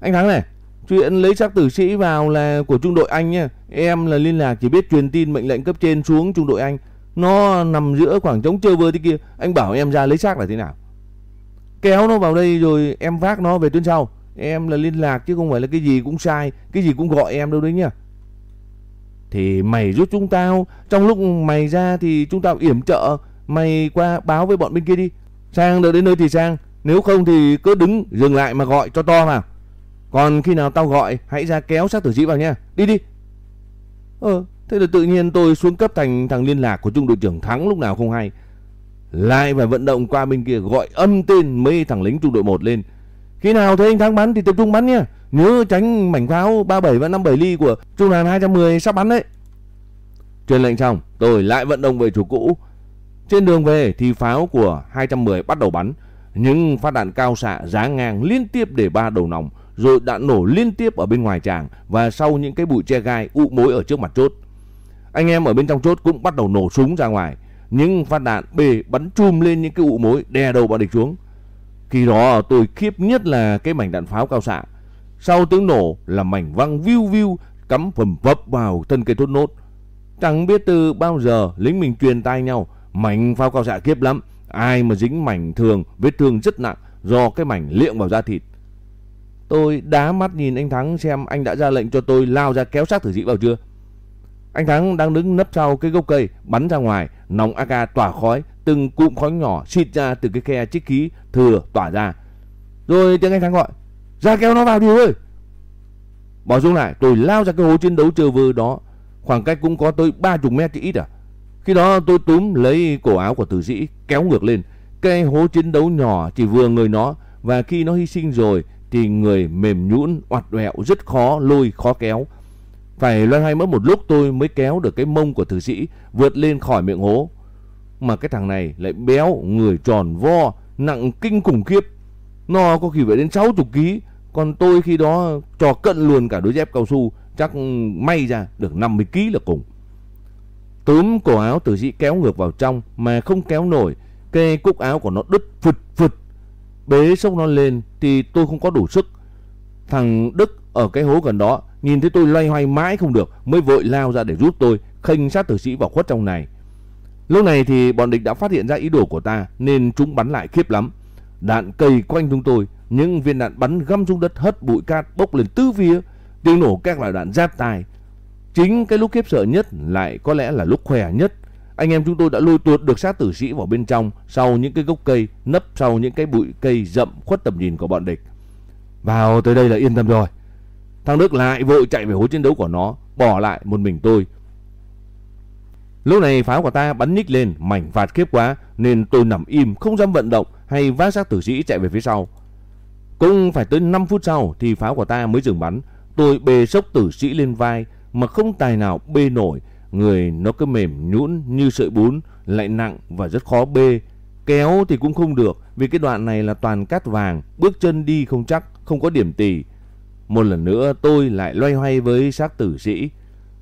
Anh Thắng này, chuyện lấy xác tử sĩ vào là của trung đội anh nhé. Em là liên lạc chỉ biết truyền tin mệnh lệnh cấp trên xuống trung đội anh. Nó nằm giữa khoảng trống chơi vơi thế kia. Anh bảo em ra lấy xác là thế nào? Kéo nó vào đây rồi em vác nó về tuyến sau. Em là liên lạc chứ không phải là cái gì cũng sai. Cái gì cũng gọi em đâu đấy nhá. Thì mày giúp chúng tao. Trong lúc mày ra thì chúng tao yểm trợ. Mày qua báo với bọn bên kia đi. Sang đợi đến nơi thì sang. Nếu không thì cứ đứng, dừng lại mà gọi cho to vào. Còn khi nào tao gọi, hãy ra kéo xác tử sĩ vào nha. Đi đi. Ờ thế là tự nhiên tôi xuống cấp thành thằng liên lạc của trung đội trưởng Thắng lúc nào không hay. Lại phải vận động qua bên kia gọi âm tên mấy thằng lính trung đội 1 lên. Khi nào thấy anh Thắng bắn thì tập trung bắn nha. Nhớ tránh mảnh pháo 37 và 57 ly của trung đoàn 210 sắp bắn đấy. Truyền lệnh xong, tôi lại vận động về chủ cũ. Trên đường về thì pháo của 210 bắt đầu bắn. Những phát đạn cao xạ giá ngang liên tiếp để ba đầu nòng rồi đạn nổ liên tiếp ở bên ngoài tràng và sau những cái bụi che gai ụ mối ở trước mặt chốt. Anh em ở bên trong chốt cũng bắt đầu nổ súng ra ngoài. Những phát đạn bề bắn chùm lên những cái ụ mối đè đầu bọn địch xuống. Khi đó tôi khiếp nhất là cái mảnh đạn pháo cao xạ. Sau tiếng nổ là mảnh văng viu viu cắm phầm vấp vào thân cây thốt nốt. Chẳng biết từ bao giờ lính mình truyền tay nhau, mảnh pháo cao xạ kiếp lắm. Ai mà dính mảnh thường, vết thương rất nặng do cái mảnh liệng vào da thịt. Tôi đá mắt nhìn anh Thắng xem anh đã ra lệnh cho tôi lao ra kéo xác tử sĩ vào chưa. Anh Thắng đang đứng nấp sau cái gốc cây, bắn ra ngoài, nòng AK tỏa khói, từng cụm khói nhỏ xịt ra từ cái khe chiếc khí thừa tỏa ra. Rồi tiếng anh Thắng gọi, ra kéo nó vào đi ơi. Bỏ xuống lại, tôi lao ra cái hố chiến đấu chờ vơ đó, khoảng cách cũng có tới 30 mét chứ ít à. Khi đó tôi túm lấy cổ áo của tử sĩ kéo ngược lên. Cái hố chiến đấu nhỏ chỉ vừa người nó và khi nó hy sinh rồi thì người mềm nhũn, oặt oẹo rất khó lôi khó kéo. Phải loay hoay mất một lúc tôi mới kéo được cái mông của thử sĩ vượt lên khỏi miệng hố. Mà cái thằng này lại béo, người tròn vo, nặng kinh khủng khiếp. Nó có khi phải đến 60 kg, còn tôi khi đó trò cận luôn cả đôi dép cao su, chắc may ra được 50 kg là cùng. Túm cổ áo tử sĩ kéo ngược vào trong mà không kéo nổi, cây cúc áo của nó đứt phụt phụt. Bế sốc nó lên thì tôi không có đủ sức. Thằng Đức ở cái hố gần đó nhìn thấy tôi loay hoay mãi không được mới vội lao ra để giúp tôi khênh sát tử sĩ vào khuất trong này. Lúc này thì bọn địch đã phát hiện ra ý đồ của ta nên chúng bắn lại khiếp lắm. Đạn cây quanh chúng tôi, những viên đạn bắn găm xuống đất hất bụi cát bốc lên tứ phía, tiếng nổ các loại đạn giáp tai. Chính cái lúc khiếp sợ nhất lại có lẽ là lúc khỏe nhất. Anh em chúng tôi đã lôi tuột được sát tử sĩ vào bên trong sau những cái gốc cây, nấp sau những cái bụi cây rậm khuất tầm nhìn của bọn địch. Vào tới đây là yên tâm rồi. Thằng Đức lại vội chạy về hố chiến đấu của nó, bỏ lại một mình tôi. Lúc này pháo của ta bắn nhích lên, mảnh phạt khiếp quá nên tôi nằm im không dám vận động hay vác xác tử sĩ chạy về phía sau. Cũng phải tới 5 phút sau thì pháo của ta mới dừng bắn. Tôi bê sốc tử sĩ lên vai mà không tài nào bê nổi. Người nó cứ mềm nhũn như sợi bún, lại nặng và rất khó bê. Kéo thì cũng không được vì cái đoạn này là toàn cát vàng, bước chân đi không chắc, không có điểm tì. Một lần nữa tôi lại loay hoay với xác tử sĩ.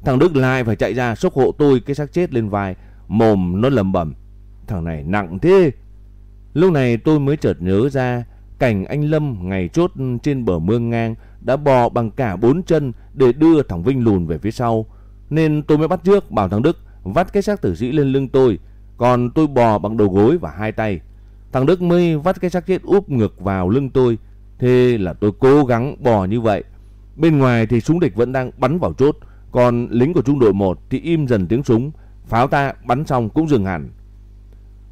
Thằng Đức lại phải chạy ra xốc hộ tôi cái xác chết lên vai, mồm nó lầm bẩm. Thằng này nặng thế. Lúc này tôi mới chợt nhớ ra cảnh anh Lâm ngày chốt trên bờ mương ngang đã bò bằng cả bốn chân để đưa thằng Vinh lùn về phía sau. Nên tôi mới bắt trước bảo thằng Đức vắt cái xác tử sĩ lên lưng tôi, còn tôi bò bằng đầu gối và hai tay. Thằng Đức mới vắt cái xác chết úp ngược vào lưng tôi. Thế là tôi cố gắng bò như vậy. Bên ngoài thì súng địch vẫn đang bắn vào chốt, còn lính của trung đội 1 thì im dần tiếng súng, pháo ta bắn xong cũng dừng hẳn.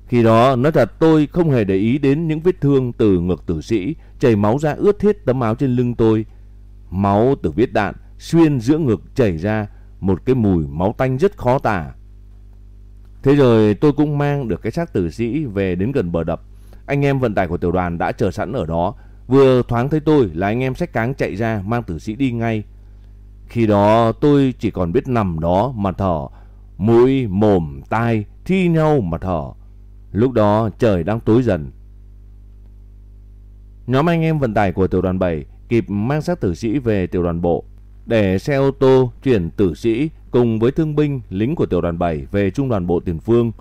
Khi đó nói thật tôi không hề để ý đến những vết thương từ ngực tử sĩ, chảy máu ra ướt hết tấm áo trên lưng tôi. Máu từ vết đạn xuyên giữa ngực chảy ra một cái mùi máu tanh rất khó tả. Thế rồi tôi cũng mang được cái xác tử sĩ về đến gần bờ đập. Anh em vận tải của tiểu đoàn đã chờ sẵn ở đó. Vừa thoáng thấy tôi là anh em sách cáng chạy ra mang tử sĩ đi ngay. Khi đó tôi chỉ còn biết nằm đó mà thở. Mũi, mồm, tai thi nhau mà thở. Lúc đó trời đang tối dần. Nhóm anh em vận tải của tiểu đoàn 7 kịp mang xác tử sĩ về tiểu đoàn bộ để xe ô tô chuyển tử sĩ cùng với thương binh lính của tiểu đoàn 7 về trung đoàn bộ tiền phương.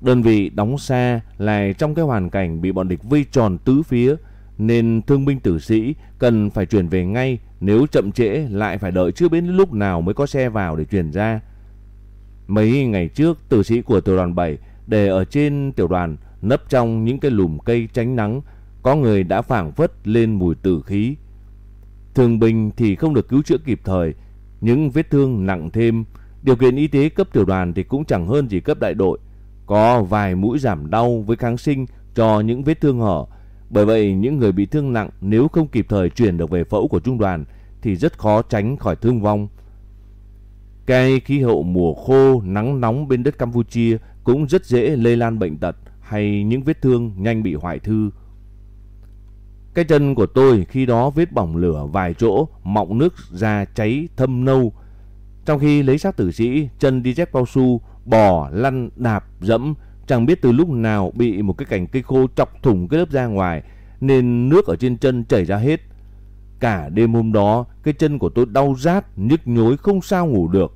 Đơn vị đóng xa lại trong cái hoàn cảnh bị bọn địch vây tròn tứ phía nên thương binh tử sĩ cần phải chuyển về ngay nếu chậm trễ lại phải đợi chưa biết lúc nào mới có xe vào để chuyển ra. Mấy ngày trước tử sĩ của tiểu đoàn 7 để ở trên tiểu đoàn nấp trong những cái lùm cây tránh nắng có người đã phảng phất lên mùi tử khí. Thương binh thì không được cứu chữa kịp thời, những vết thương nặng thêm, điều kiện y tế cấp tiểu đoàn thì cũng chẳng hơn gì cấp đại đội. Có vài mũi giảm đau với kháng sinh cho những vết thương hở. Bởi vậy những người bị thương nặng nếu không kịp thời chuyển được về phẫu của trung đoàn thì rất khó tránh khỏi thương vong. Cái khí hậu mùa khô, nắng nóng bên đất Campuchia cũng rất dễ lây lan bệnh tật hay những vết thương nhanh bị hoại thư. Cái chân của tôi khi đó vết bỏng lửa vài chỗ, mọng nước ra cháy thâm nâu. Trong khi lấy xác tử sĩ, chân đi dép cao su, bò, lăn, đạp, dẫm, chẳng biết từ lúc nào bị một cái cành cây khô chọc thủng cái lớp da ngoài, nên nước ở trên chân chảy ra hết. Cả đêm hôm đó, cái chân của tôi đau rát, nhức nhối không sao ngủ được.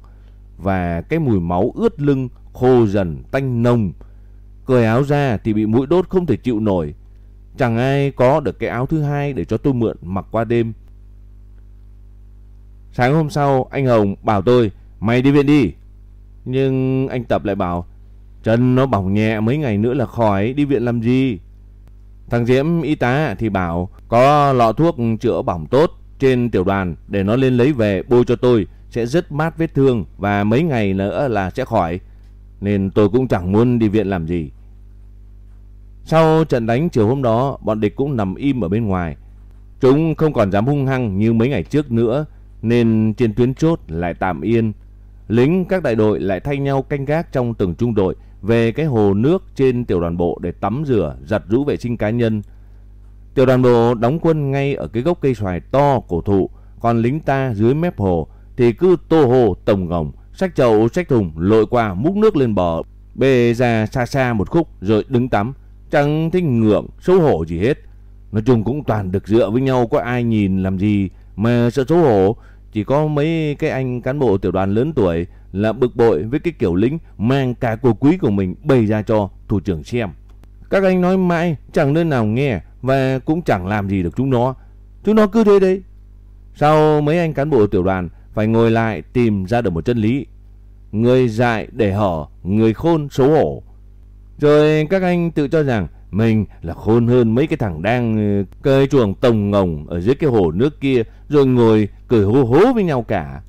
Và cái mùi máu ướt lưng, khô dần, tanh nồng. Cởi áo ra thì bị mũi đốt không thể chịu nổi. Chẳng ai có được cái áo thứ hai để cho tôi mượn mặc qua đêm. Sáng hôm sau, anh Hồng bảo tôi, mày đi viện đi. Nhưng anh Tập lại bảo, chân nó bỏng nhẹ mấy ngày nữa là khỏi, đi viện làm gì? Thằng Diễm y tá thì bảo, có lọ thuốc chữa bỏng tốt trên tiểu đoàn để nó lên lấy về bôi cho tôi, sẽ rất mát vết thương và mấy ngày nữa là sẽ khỏi. Nên tôi cũng chẳng muốn đi viện làm gì. Sau trận đánh chiều hôm đó, bọn địch cũng nằm im ở bên ngoài. Chúng không còn dám hung hăng như mấy ngày trước nữa, nên trên tuyến chốt lại tạm yên. Lính các đại đội lại thay nhau canh gác trong từng trung đội về cái hồ nước trên tiểu đoàn bộ để tắm rửa, giặt rũ vệ sinh cá nhân. Tiểu đoàn bộ đóng quân ngay ở cái gốc cây xoài to cổ thụ, còn lính ta dưới mép hồ thì cứ tô hồ tổng ngồng, xách chậu xách thùng lội qua múc nước lên bờ, bê ra xa xa một khúc rồi đứng tắm, chẳng thích ngượng, xấu hổ gì hết. Nói chung cũng toàn được dựa với nhau có ai nhìn làm gì mà sợ xấu hổ. Chỉ có mấy cái anh cán bộ tiểu đoàn lớn tuổi là bực bội với cái kiểu lính mang cả cô quý của mình bày ra cho thủ trưởng xem. Các anh nói mãi chẳng nơi nào nghe và cũng chẳng làm gì được chúng nó. Chúng nó cứ thế đấy. Sau mấy anh cán bộ tiểu đoàn phải ngồi lại tìm ra được một chân lý. Người dại để hở, người khôn xấu hổ. Rồi các anh tự cho rằng mình là khôn hơn mấy cái thằng đang ờ, cơi chuồng tồng ngồng ở dưới cái hồ nước kia rồi ngồi cười hô hố với nhau cả.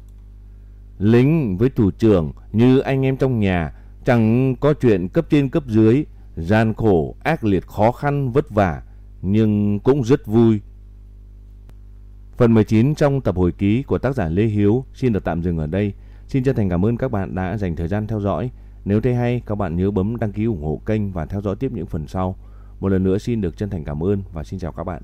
Lính với thủ trưởng như anh em trong nhà chẳng có chuyện cấp trên cấp dưới, gian khổ, ác liệt, khó khăn, vất vả nhưng cũng rất vui. Phần 19 trong tập hồi ký của tác giả Lê Hiếu xin được tạm dừng ở đây. Xin chân thành cảm ơn các bạn đã dành thời gian theo dõi. Nếu thấy hay, các bạn nhớ bấm đăng ký ủng hộ kênh và theo dõi tiếp những phần sau. Một lần nữa xin được chân thành cảm ơn và xin chào các bạn.